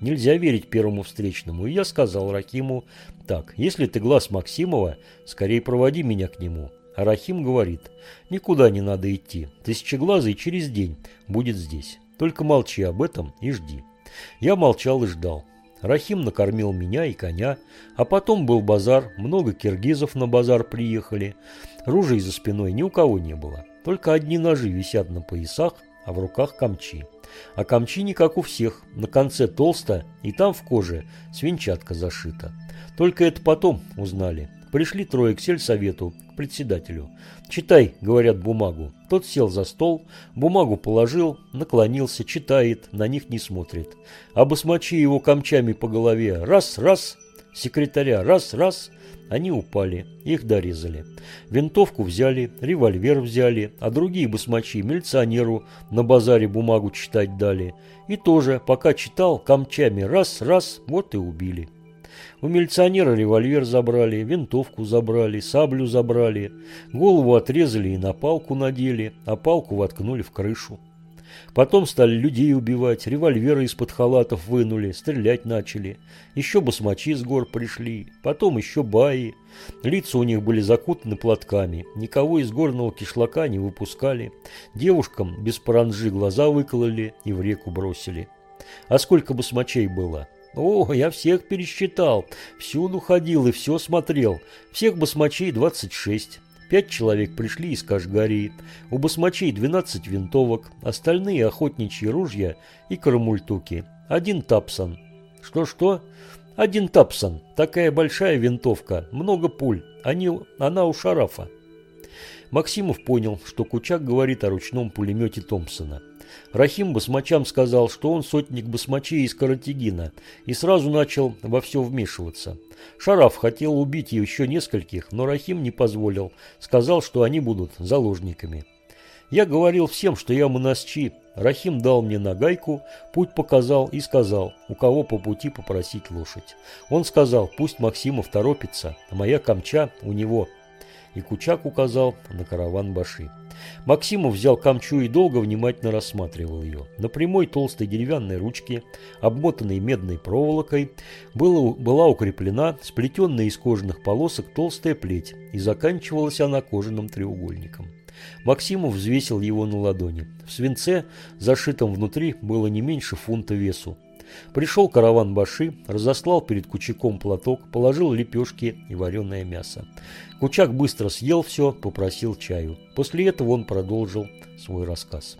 Нельзя верить первому встречному, и я сказал Рахиму так, если ты глаз Максимова, скорее проводи меня к нему. А Рахим говорит, никуда не надо идти, тысячеглазый через день будет здесь. Только молчи об этом и жди. Я молчал и ждал. Рахим накормил меня и коня, а потом был базар, много киргизов на базар приехали. Ружей за спиной ни у кого не было, только одни ножи висят на поясах, а в руках камчи. А камчи не как у всех, на конце толсто, и там в коже свинчатка зашита. Только это потом узнали. Пришли трое к сельсовету, к председателю. «Читай», — говорят, бумагу. Тот сел за стол, бумагу положил, наклонился, читает, на них не смотрит. А его камчами по голове. Раз, раз, секретаря, раз, раз. Они упали, их дорезали. Винтовку взяли, револьвер взяли, а другие басмачи милиционеру на базаре бумагу читать дали. И тоже, пока читал, камчами раз, раз, вот и убили. У милиционера револьвер забрали, винтовку забрали, саблю забрали, голову отрезали и на палку надели, а палку воткнули в крышу. Потом стали людей убивать, револьверы из-под халатов вынули, стрелять начали. Еще басмачи с гор пришли, потом еще баи. Лица у них были закутаны платками, никого из горного кишлака не выпускали. Девушкам без паранжи глаза выкололи и в реку бросили. А сколько басмачей было? О, я всех пересчитал, всюду ходил и все смотрел. Всех басмачей 26. Пять человек пришли из Кашгарии. У басмачей 12 винтовок, остальные охотничьи ружья и карамультуки. Один тапсон. Что-что? Один тапсон. Такая большая винтовка, много пуль. Они, она у Шарафа. Максимов понял, что Кучак говорит о ручном пулемете Томпсона. Рахим басмачам сказал, что он сотник басмачей из Каратегина, и сразу начал во все вмешиваться. Шараф хотел убить еще нескольких, но Рахим не позволил, сказал, что они будут заложниками. Я говорил всем, что я монасчи. Рахим дал мне нагайку, путь показал и сказал, у кого по пути попросить лошадь. Он сказал, пусть Максимов торопится, моя камча у него. И Кучак указал на караван Баши. Максимов взял камчу и долго внимательно рассматривал ее. На прямой толстой деревянной ручке, обмотанной медной проволокой, было, была укреплена сплетенная из кожаных полосок толстая плеть, и заканчивалась она кожаным треугольником. Максимов взвесил его на ладони. В свинце, зашитом внутри, было не меньше фунта весу. Пришел караван Баши, разослал перед Кучаком платок, положил лепешки и вареное мясо. Кучак быстро съел все, попросил чаю. После этого он продолжил свой рассказ.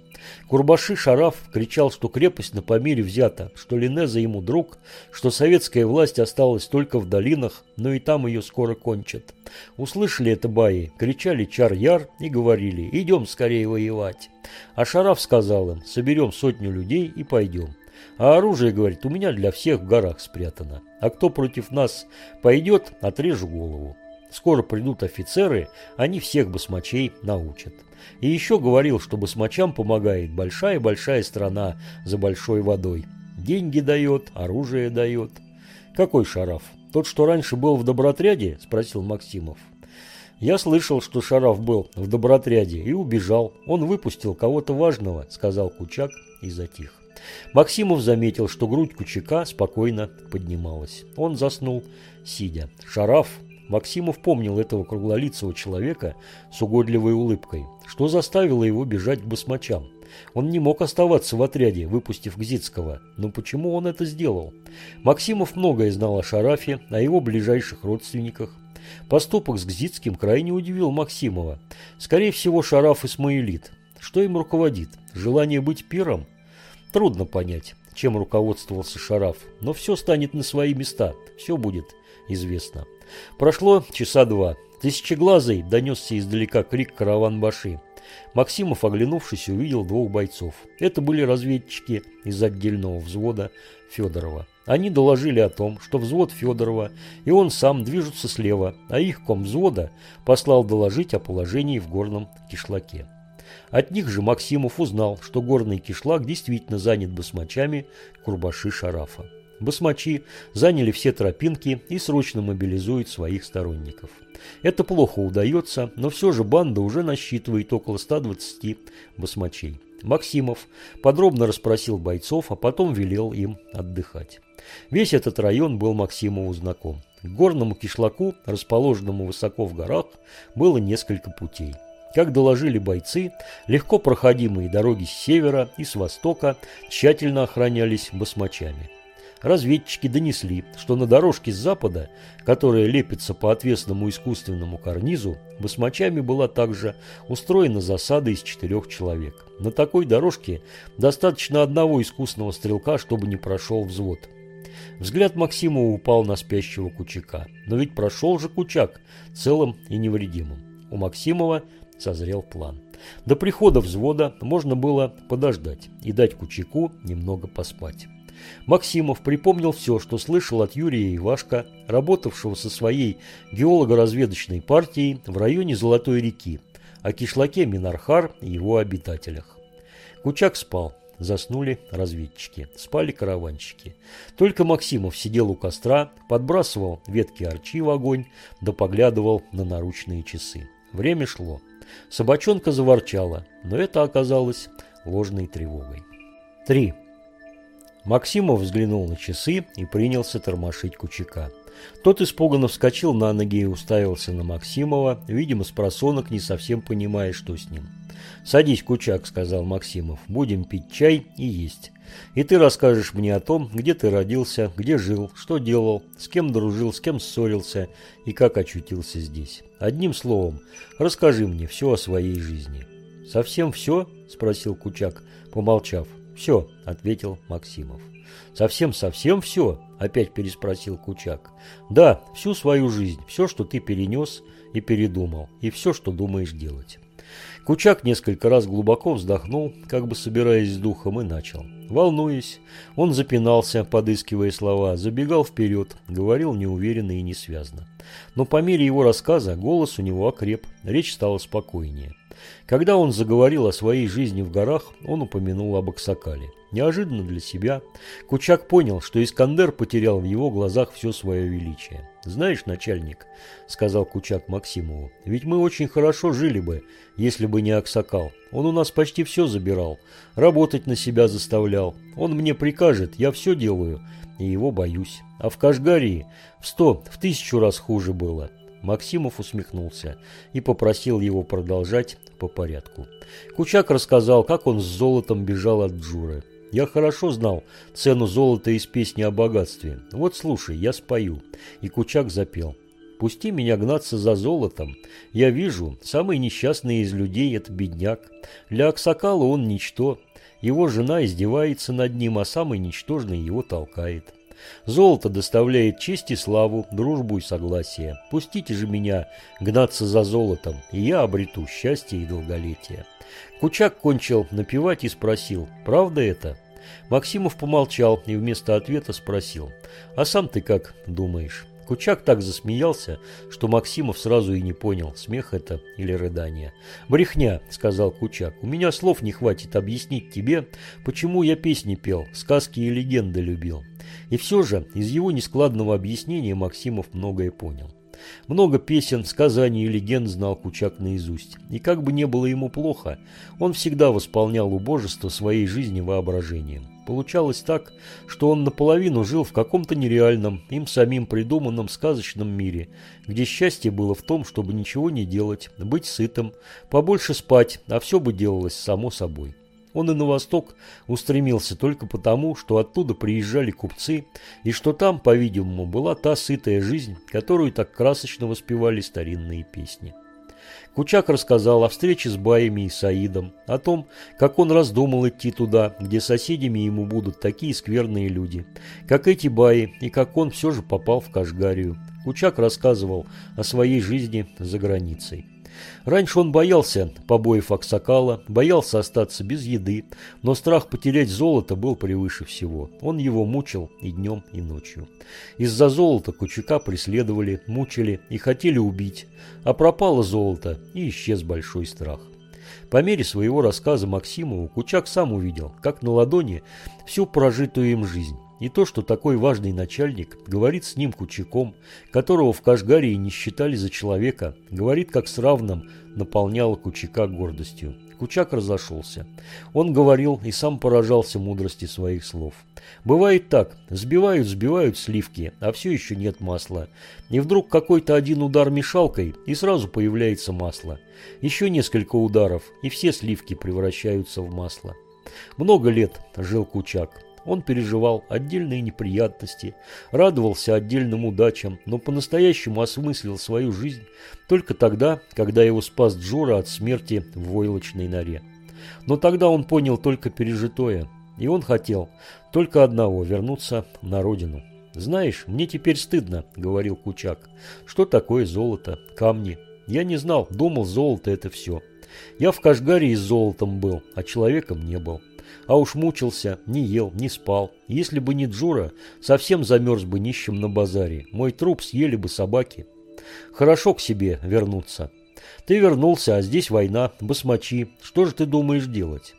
Курбаши Шараф кричал, что крепость на Памире взята, что Линеза ему друг, что советская власть осталась только в долинах, но и там ее скоро кончат. Услышали это баи, кричали чар-яр и говорили «идем скорее воевать». А Шараф сказал им «соберем сотню людей и пойдем». А оружие, говорит, у меня для всех в горах спрятано. А кто против нас пойдет, отрежу голову. Скоро придут офицеры, они всех басмачей научат. И еще говорил, что басмачам помогает большая-большая страна за большой водой. Деньги дает, оружие дает. Какой Шараф? Тот, что раньше был в добротряде? Спросил Максимов. Я слышал, что Шараф был в добротряде и убежал. Он выпустил кого-то важного, сказал Кучак и затих. Максимов заметил, что грудь Кучака спокойно поднималась. Он заснул, сидя. Шараф. Максимов помнил этого круглолицего человека с угодливой улыбкой. Что заставило его бежать к басмачам? Он не мог оставаться в отряде, выпустив Гзицкого. Но почему он это сделал? Максимов многое знал о Шарафе, о его ближайших родственниках. Поступок с Гзицким крайне удивил Максимова. Скорее всего, Шараф Исмаилит. Что им руководит? Желание быть пиром? Трудно понять, чем руководствовался Шараф, но все станет на свои места, все будет известно. Прошло часа два. Тысячеглазый донесся издалека крик караван-баши. Максимов, оглянувшись, увидел двух бойцов. Это были разведчики из отдельного взвода Федорова. Они доложили о том, что взвод Федорова и он сам движутся слева, а их ком взвода послал доложить о положении в горном кишлаке. От них же Максимов узнал, что горный кишлак действительно занят басмачами Курбаши-Шарафа. Басмачи заняли все тропинки и срочно мобилизуют своих сторонников. Это плохо удается, но все же банда уже насчитывает около 120 басмачей. Максимов подробно расспросил бойцов, а потом велел им отдыхать. Весь этот район был Максимову знаком. К горному кишлаку, расположенному высоко в горах, было несколько путей. Как доложили бойцы, легко проходимые дороги с севера и с востока тщательно охранялись басмачами. Разведчики донесли, что на дорожке с запада, которая лепится по отвесному искусственному карнизу, басмачами была также устроена засада из четырех человек. На такой дорожке достаточно одного искусного стрелка, чтобы не прошел взвод. Взгляд Максима упал на спящего Кучака. Но ведь прошел же Кучак целым и невредимым. У Максимова созрел план. До прихода взвода можно было подождать и дать Кучаку немного поспать. Максимов припомнил все, что слышал от Юрия Ивашка, работавшего со своей геолого-разведочной партией в районе Золотой реки, о кишлаке Минархар и его обитателях. Кучак спал, заснули разведчики, спали караванщики. Только Максимов сидел у костра, подбрасывал ветки арчи в огонь, да поглядывал на наручные часы. Время шло. Собачонка заворчала, но это оказалось ложной тревогой. 3. Максимов взглянул на часы и принялся тормошить Кучака. Тот испуганно вскочил на ноги и уставился на Максимова, видимо, с просонок, не совсем понимая, что с ним. «Садись, Кучак», — сказал Максимов, — «будем пить чай и есть. И ты расскажешь мне о том, где ты родился, где жил, что делал, с кем дружил, с кем ссорился и как очутился здесь. Одним словом, расскажи мне все о своей жизни». «Совсем все?» — спросил Кучак, помолчав. «Все», — ответил Максимов. «Совсем-совсем все?» – опять переспросил Кучак. «Да, всю свою жизнь, все, что ты перенес и передумал, и все, что думаешь делать». Кучак несколько раз глубоко вздохнул, как бы собираясь с духом, и начал. Волнуясь, он запинался, подыскивая слова, забегал вперед, говорил неуверенно и несвязно. Но по мере его рассказа голос у него окреп, речь стала спокойнее. Когда он заговорил о своей жизни в горах, он упомянул об Аксакале. Неожиданно для себя Кучак понял, что Искандер потерял в его глазах все свое величие. «Знаешь, начальник», — сказал Кучак Максимову, — «ведь мы очень хорошо жили бы, если бы не Аксакал. Он у нас почти все забирал, работать на себя заставлял. Он мне прикажет, я все делаю, и его боюсь. А в Кашгарии в сто, в тысячу раз хуже было. Максимов усмехнулся и попросил его продолжать по порядку. Кучак рассказал, как он с золотом бежал от Джуры. Я хорошо знал цену золота из песни о богатстве. Вот слушай, я спою. И Кучак запел. Пусти меня гнаться за золотом. Я вижу, самый несчастный из людей – это бедняк. Для Аксакала он ничто. Его жена издевается над ним, а самый ничтожный его толкает. Золото доставляет честь и славу, дружбу и согласие. Пустите же меня гнаться за золотом, и я обрету счастье и долголетие. Кучак кончил напевать и спросил, правда это? Максимов помолчал и вместо ответа спросил, а сам ты как думаешь? Кучак так засмеялся, что Максимов сразу и не понял, смех это или рыдание. «Брехня», — сказал Кучак, — «у меня слов не хватит объяснить тебе, почему я песни пел, сказки и легенды любил». И все же из его нескладного объяснения Максимов многое понял. Много песен, сказаний и легенд знал Кучак наизусть. И как бы не было ему плохо, он всегда восполнял убожество своей жизни воображением. Получалось так, что он наполовину жил в каком-то нереальном, им самим придуманном сказочном мире, где счастье было в том, чтобы ничего не делать, быть сытым, побольше спать, а все бы делалось само собой. Он и на восток устремился только потому, что оттуда приезжали купцы, и что там, по-видимому, была та сытая жизнь, которую так красочно воспевали старинные песни. Кучак рассказал о встрече с Баями и Саидом, о том, как он раздумал идти туда, где соседями ему будут такие скверные люди, как эти Баи, и как он все же попал в Кашгарию, Кучак рассказывал о своей жизни за границей. Раньше он боялся побоев Аксакала, боялся остаться без еды, но страх потерять золото был превыше всего. Он его мучил и днем, и ночью. Из-за золота Кучака преследовали, мучили и хотели убить, а пропало золото и исчез большой страх. По мере своего рассказа Максимову Кучак сам увидел, как на ладони всю прожитую им жизнь. И то, что такой важный начальник говорит с ним Кучаком, которого в Кашгарии не считали за человека, говорит как с равным, наполняло Кучака гордостью. Кучак разошелся. Он говорил и сам поражался мудрости своих слов. Бывает так, сбивают, сбивают сливки, а все еще нет масла. И вдруг какой-то один удар мешалкой, и сразу появляется масло. Еще несколько ударов, и все сливки превращаются в масло. Много лет жил Кучак. Он переживал отдельные неприятности, радовался отдельным удачам, но по-настоящему осмыслил свою жизнь только тогда, когда его спас Джора от смерти в войлочной норе. Но тогда он понял только пережитое, и он хотел только одного – вернуться на родину. «Знаешь, мне теперь стыдно», – говорил Кучак. «Что такое золото, камни? Я не знал, думал, золото – это все. Я в Кашгаре с золотом был, а человеком не был. А уж мучился, не ел, не спал. Если бы не Джура, совсем замерз бы нищим на базаре. Мой труп съели бы собаки. Хорошо к себе вернуться. Ты вернулся, а здесь война, басмачи. Что же ты думаешь делать?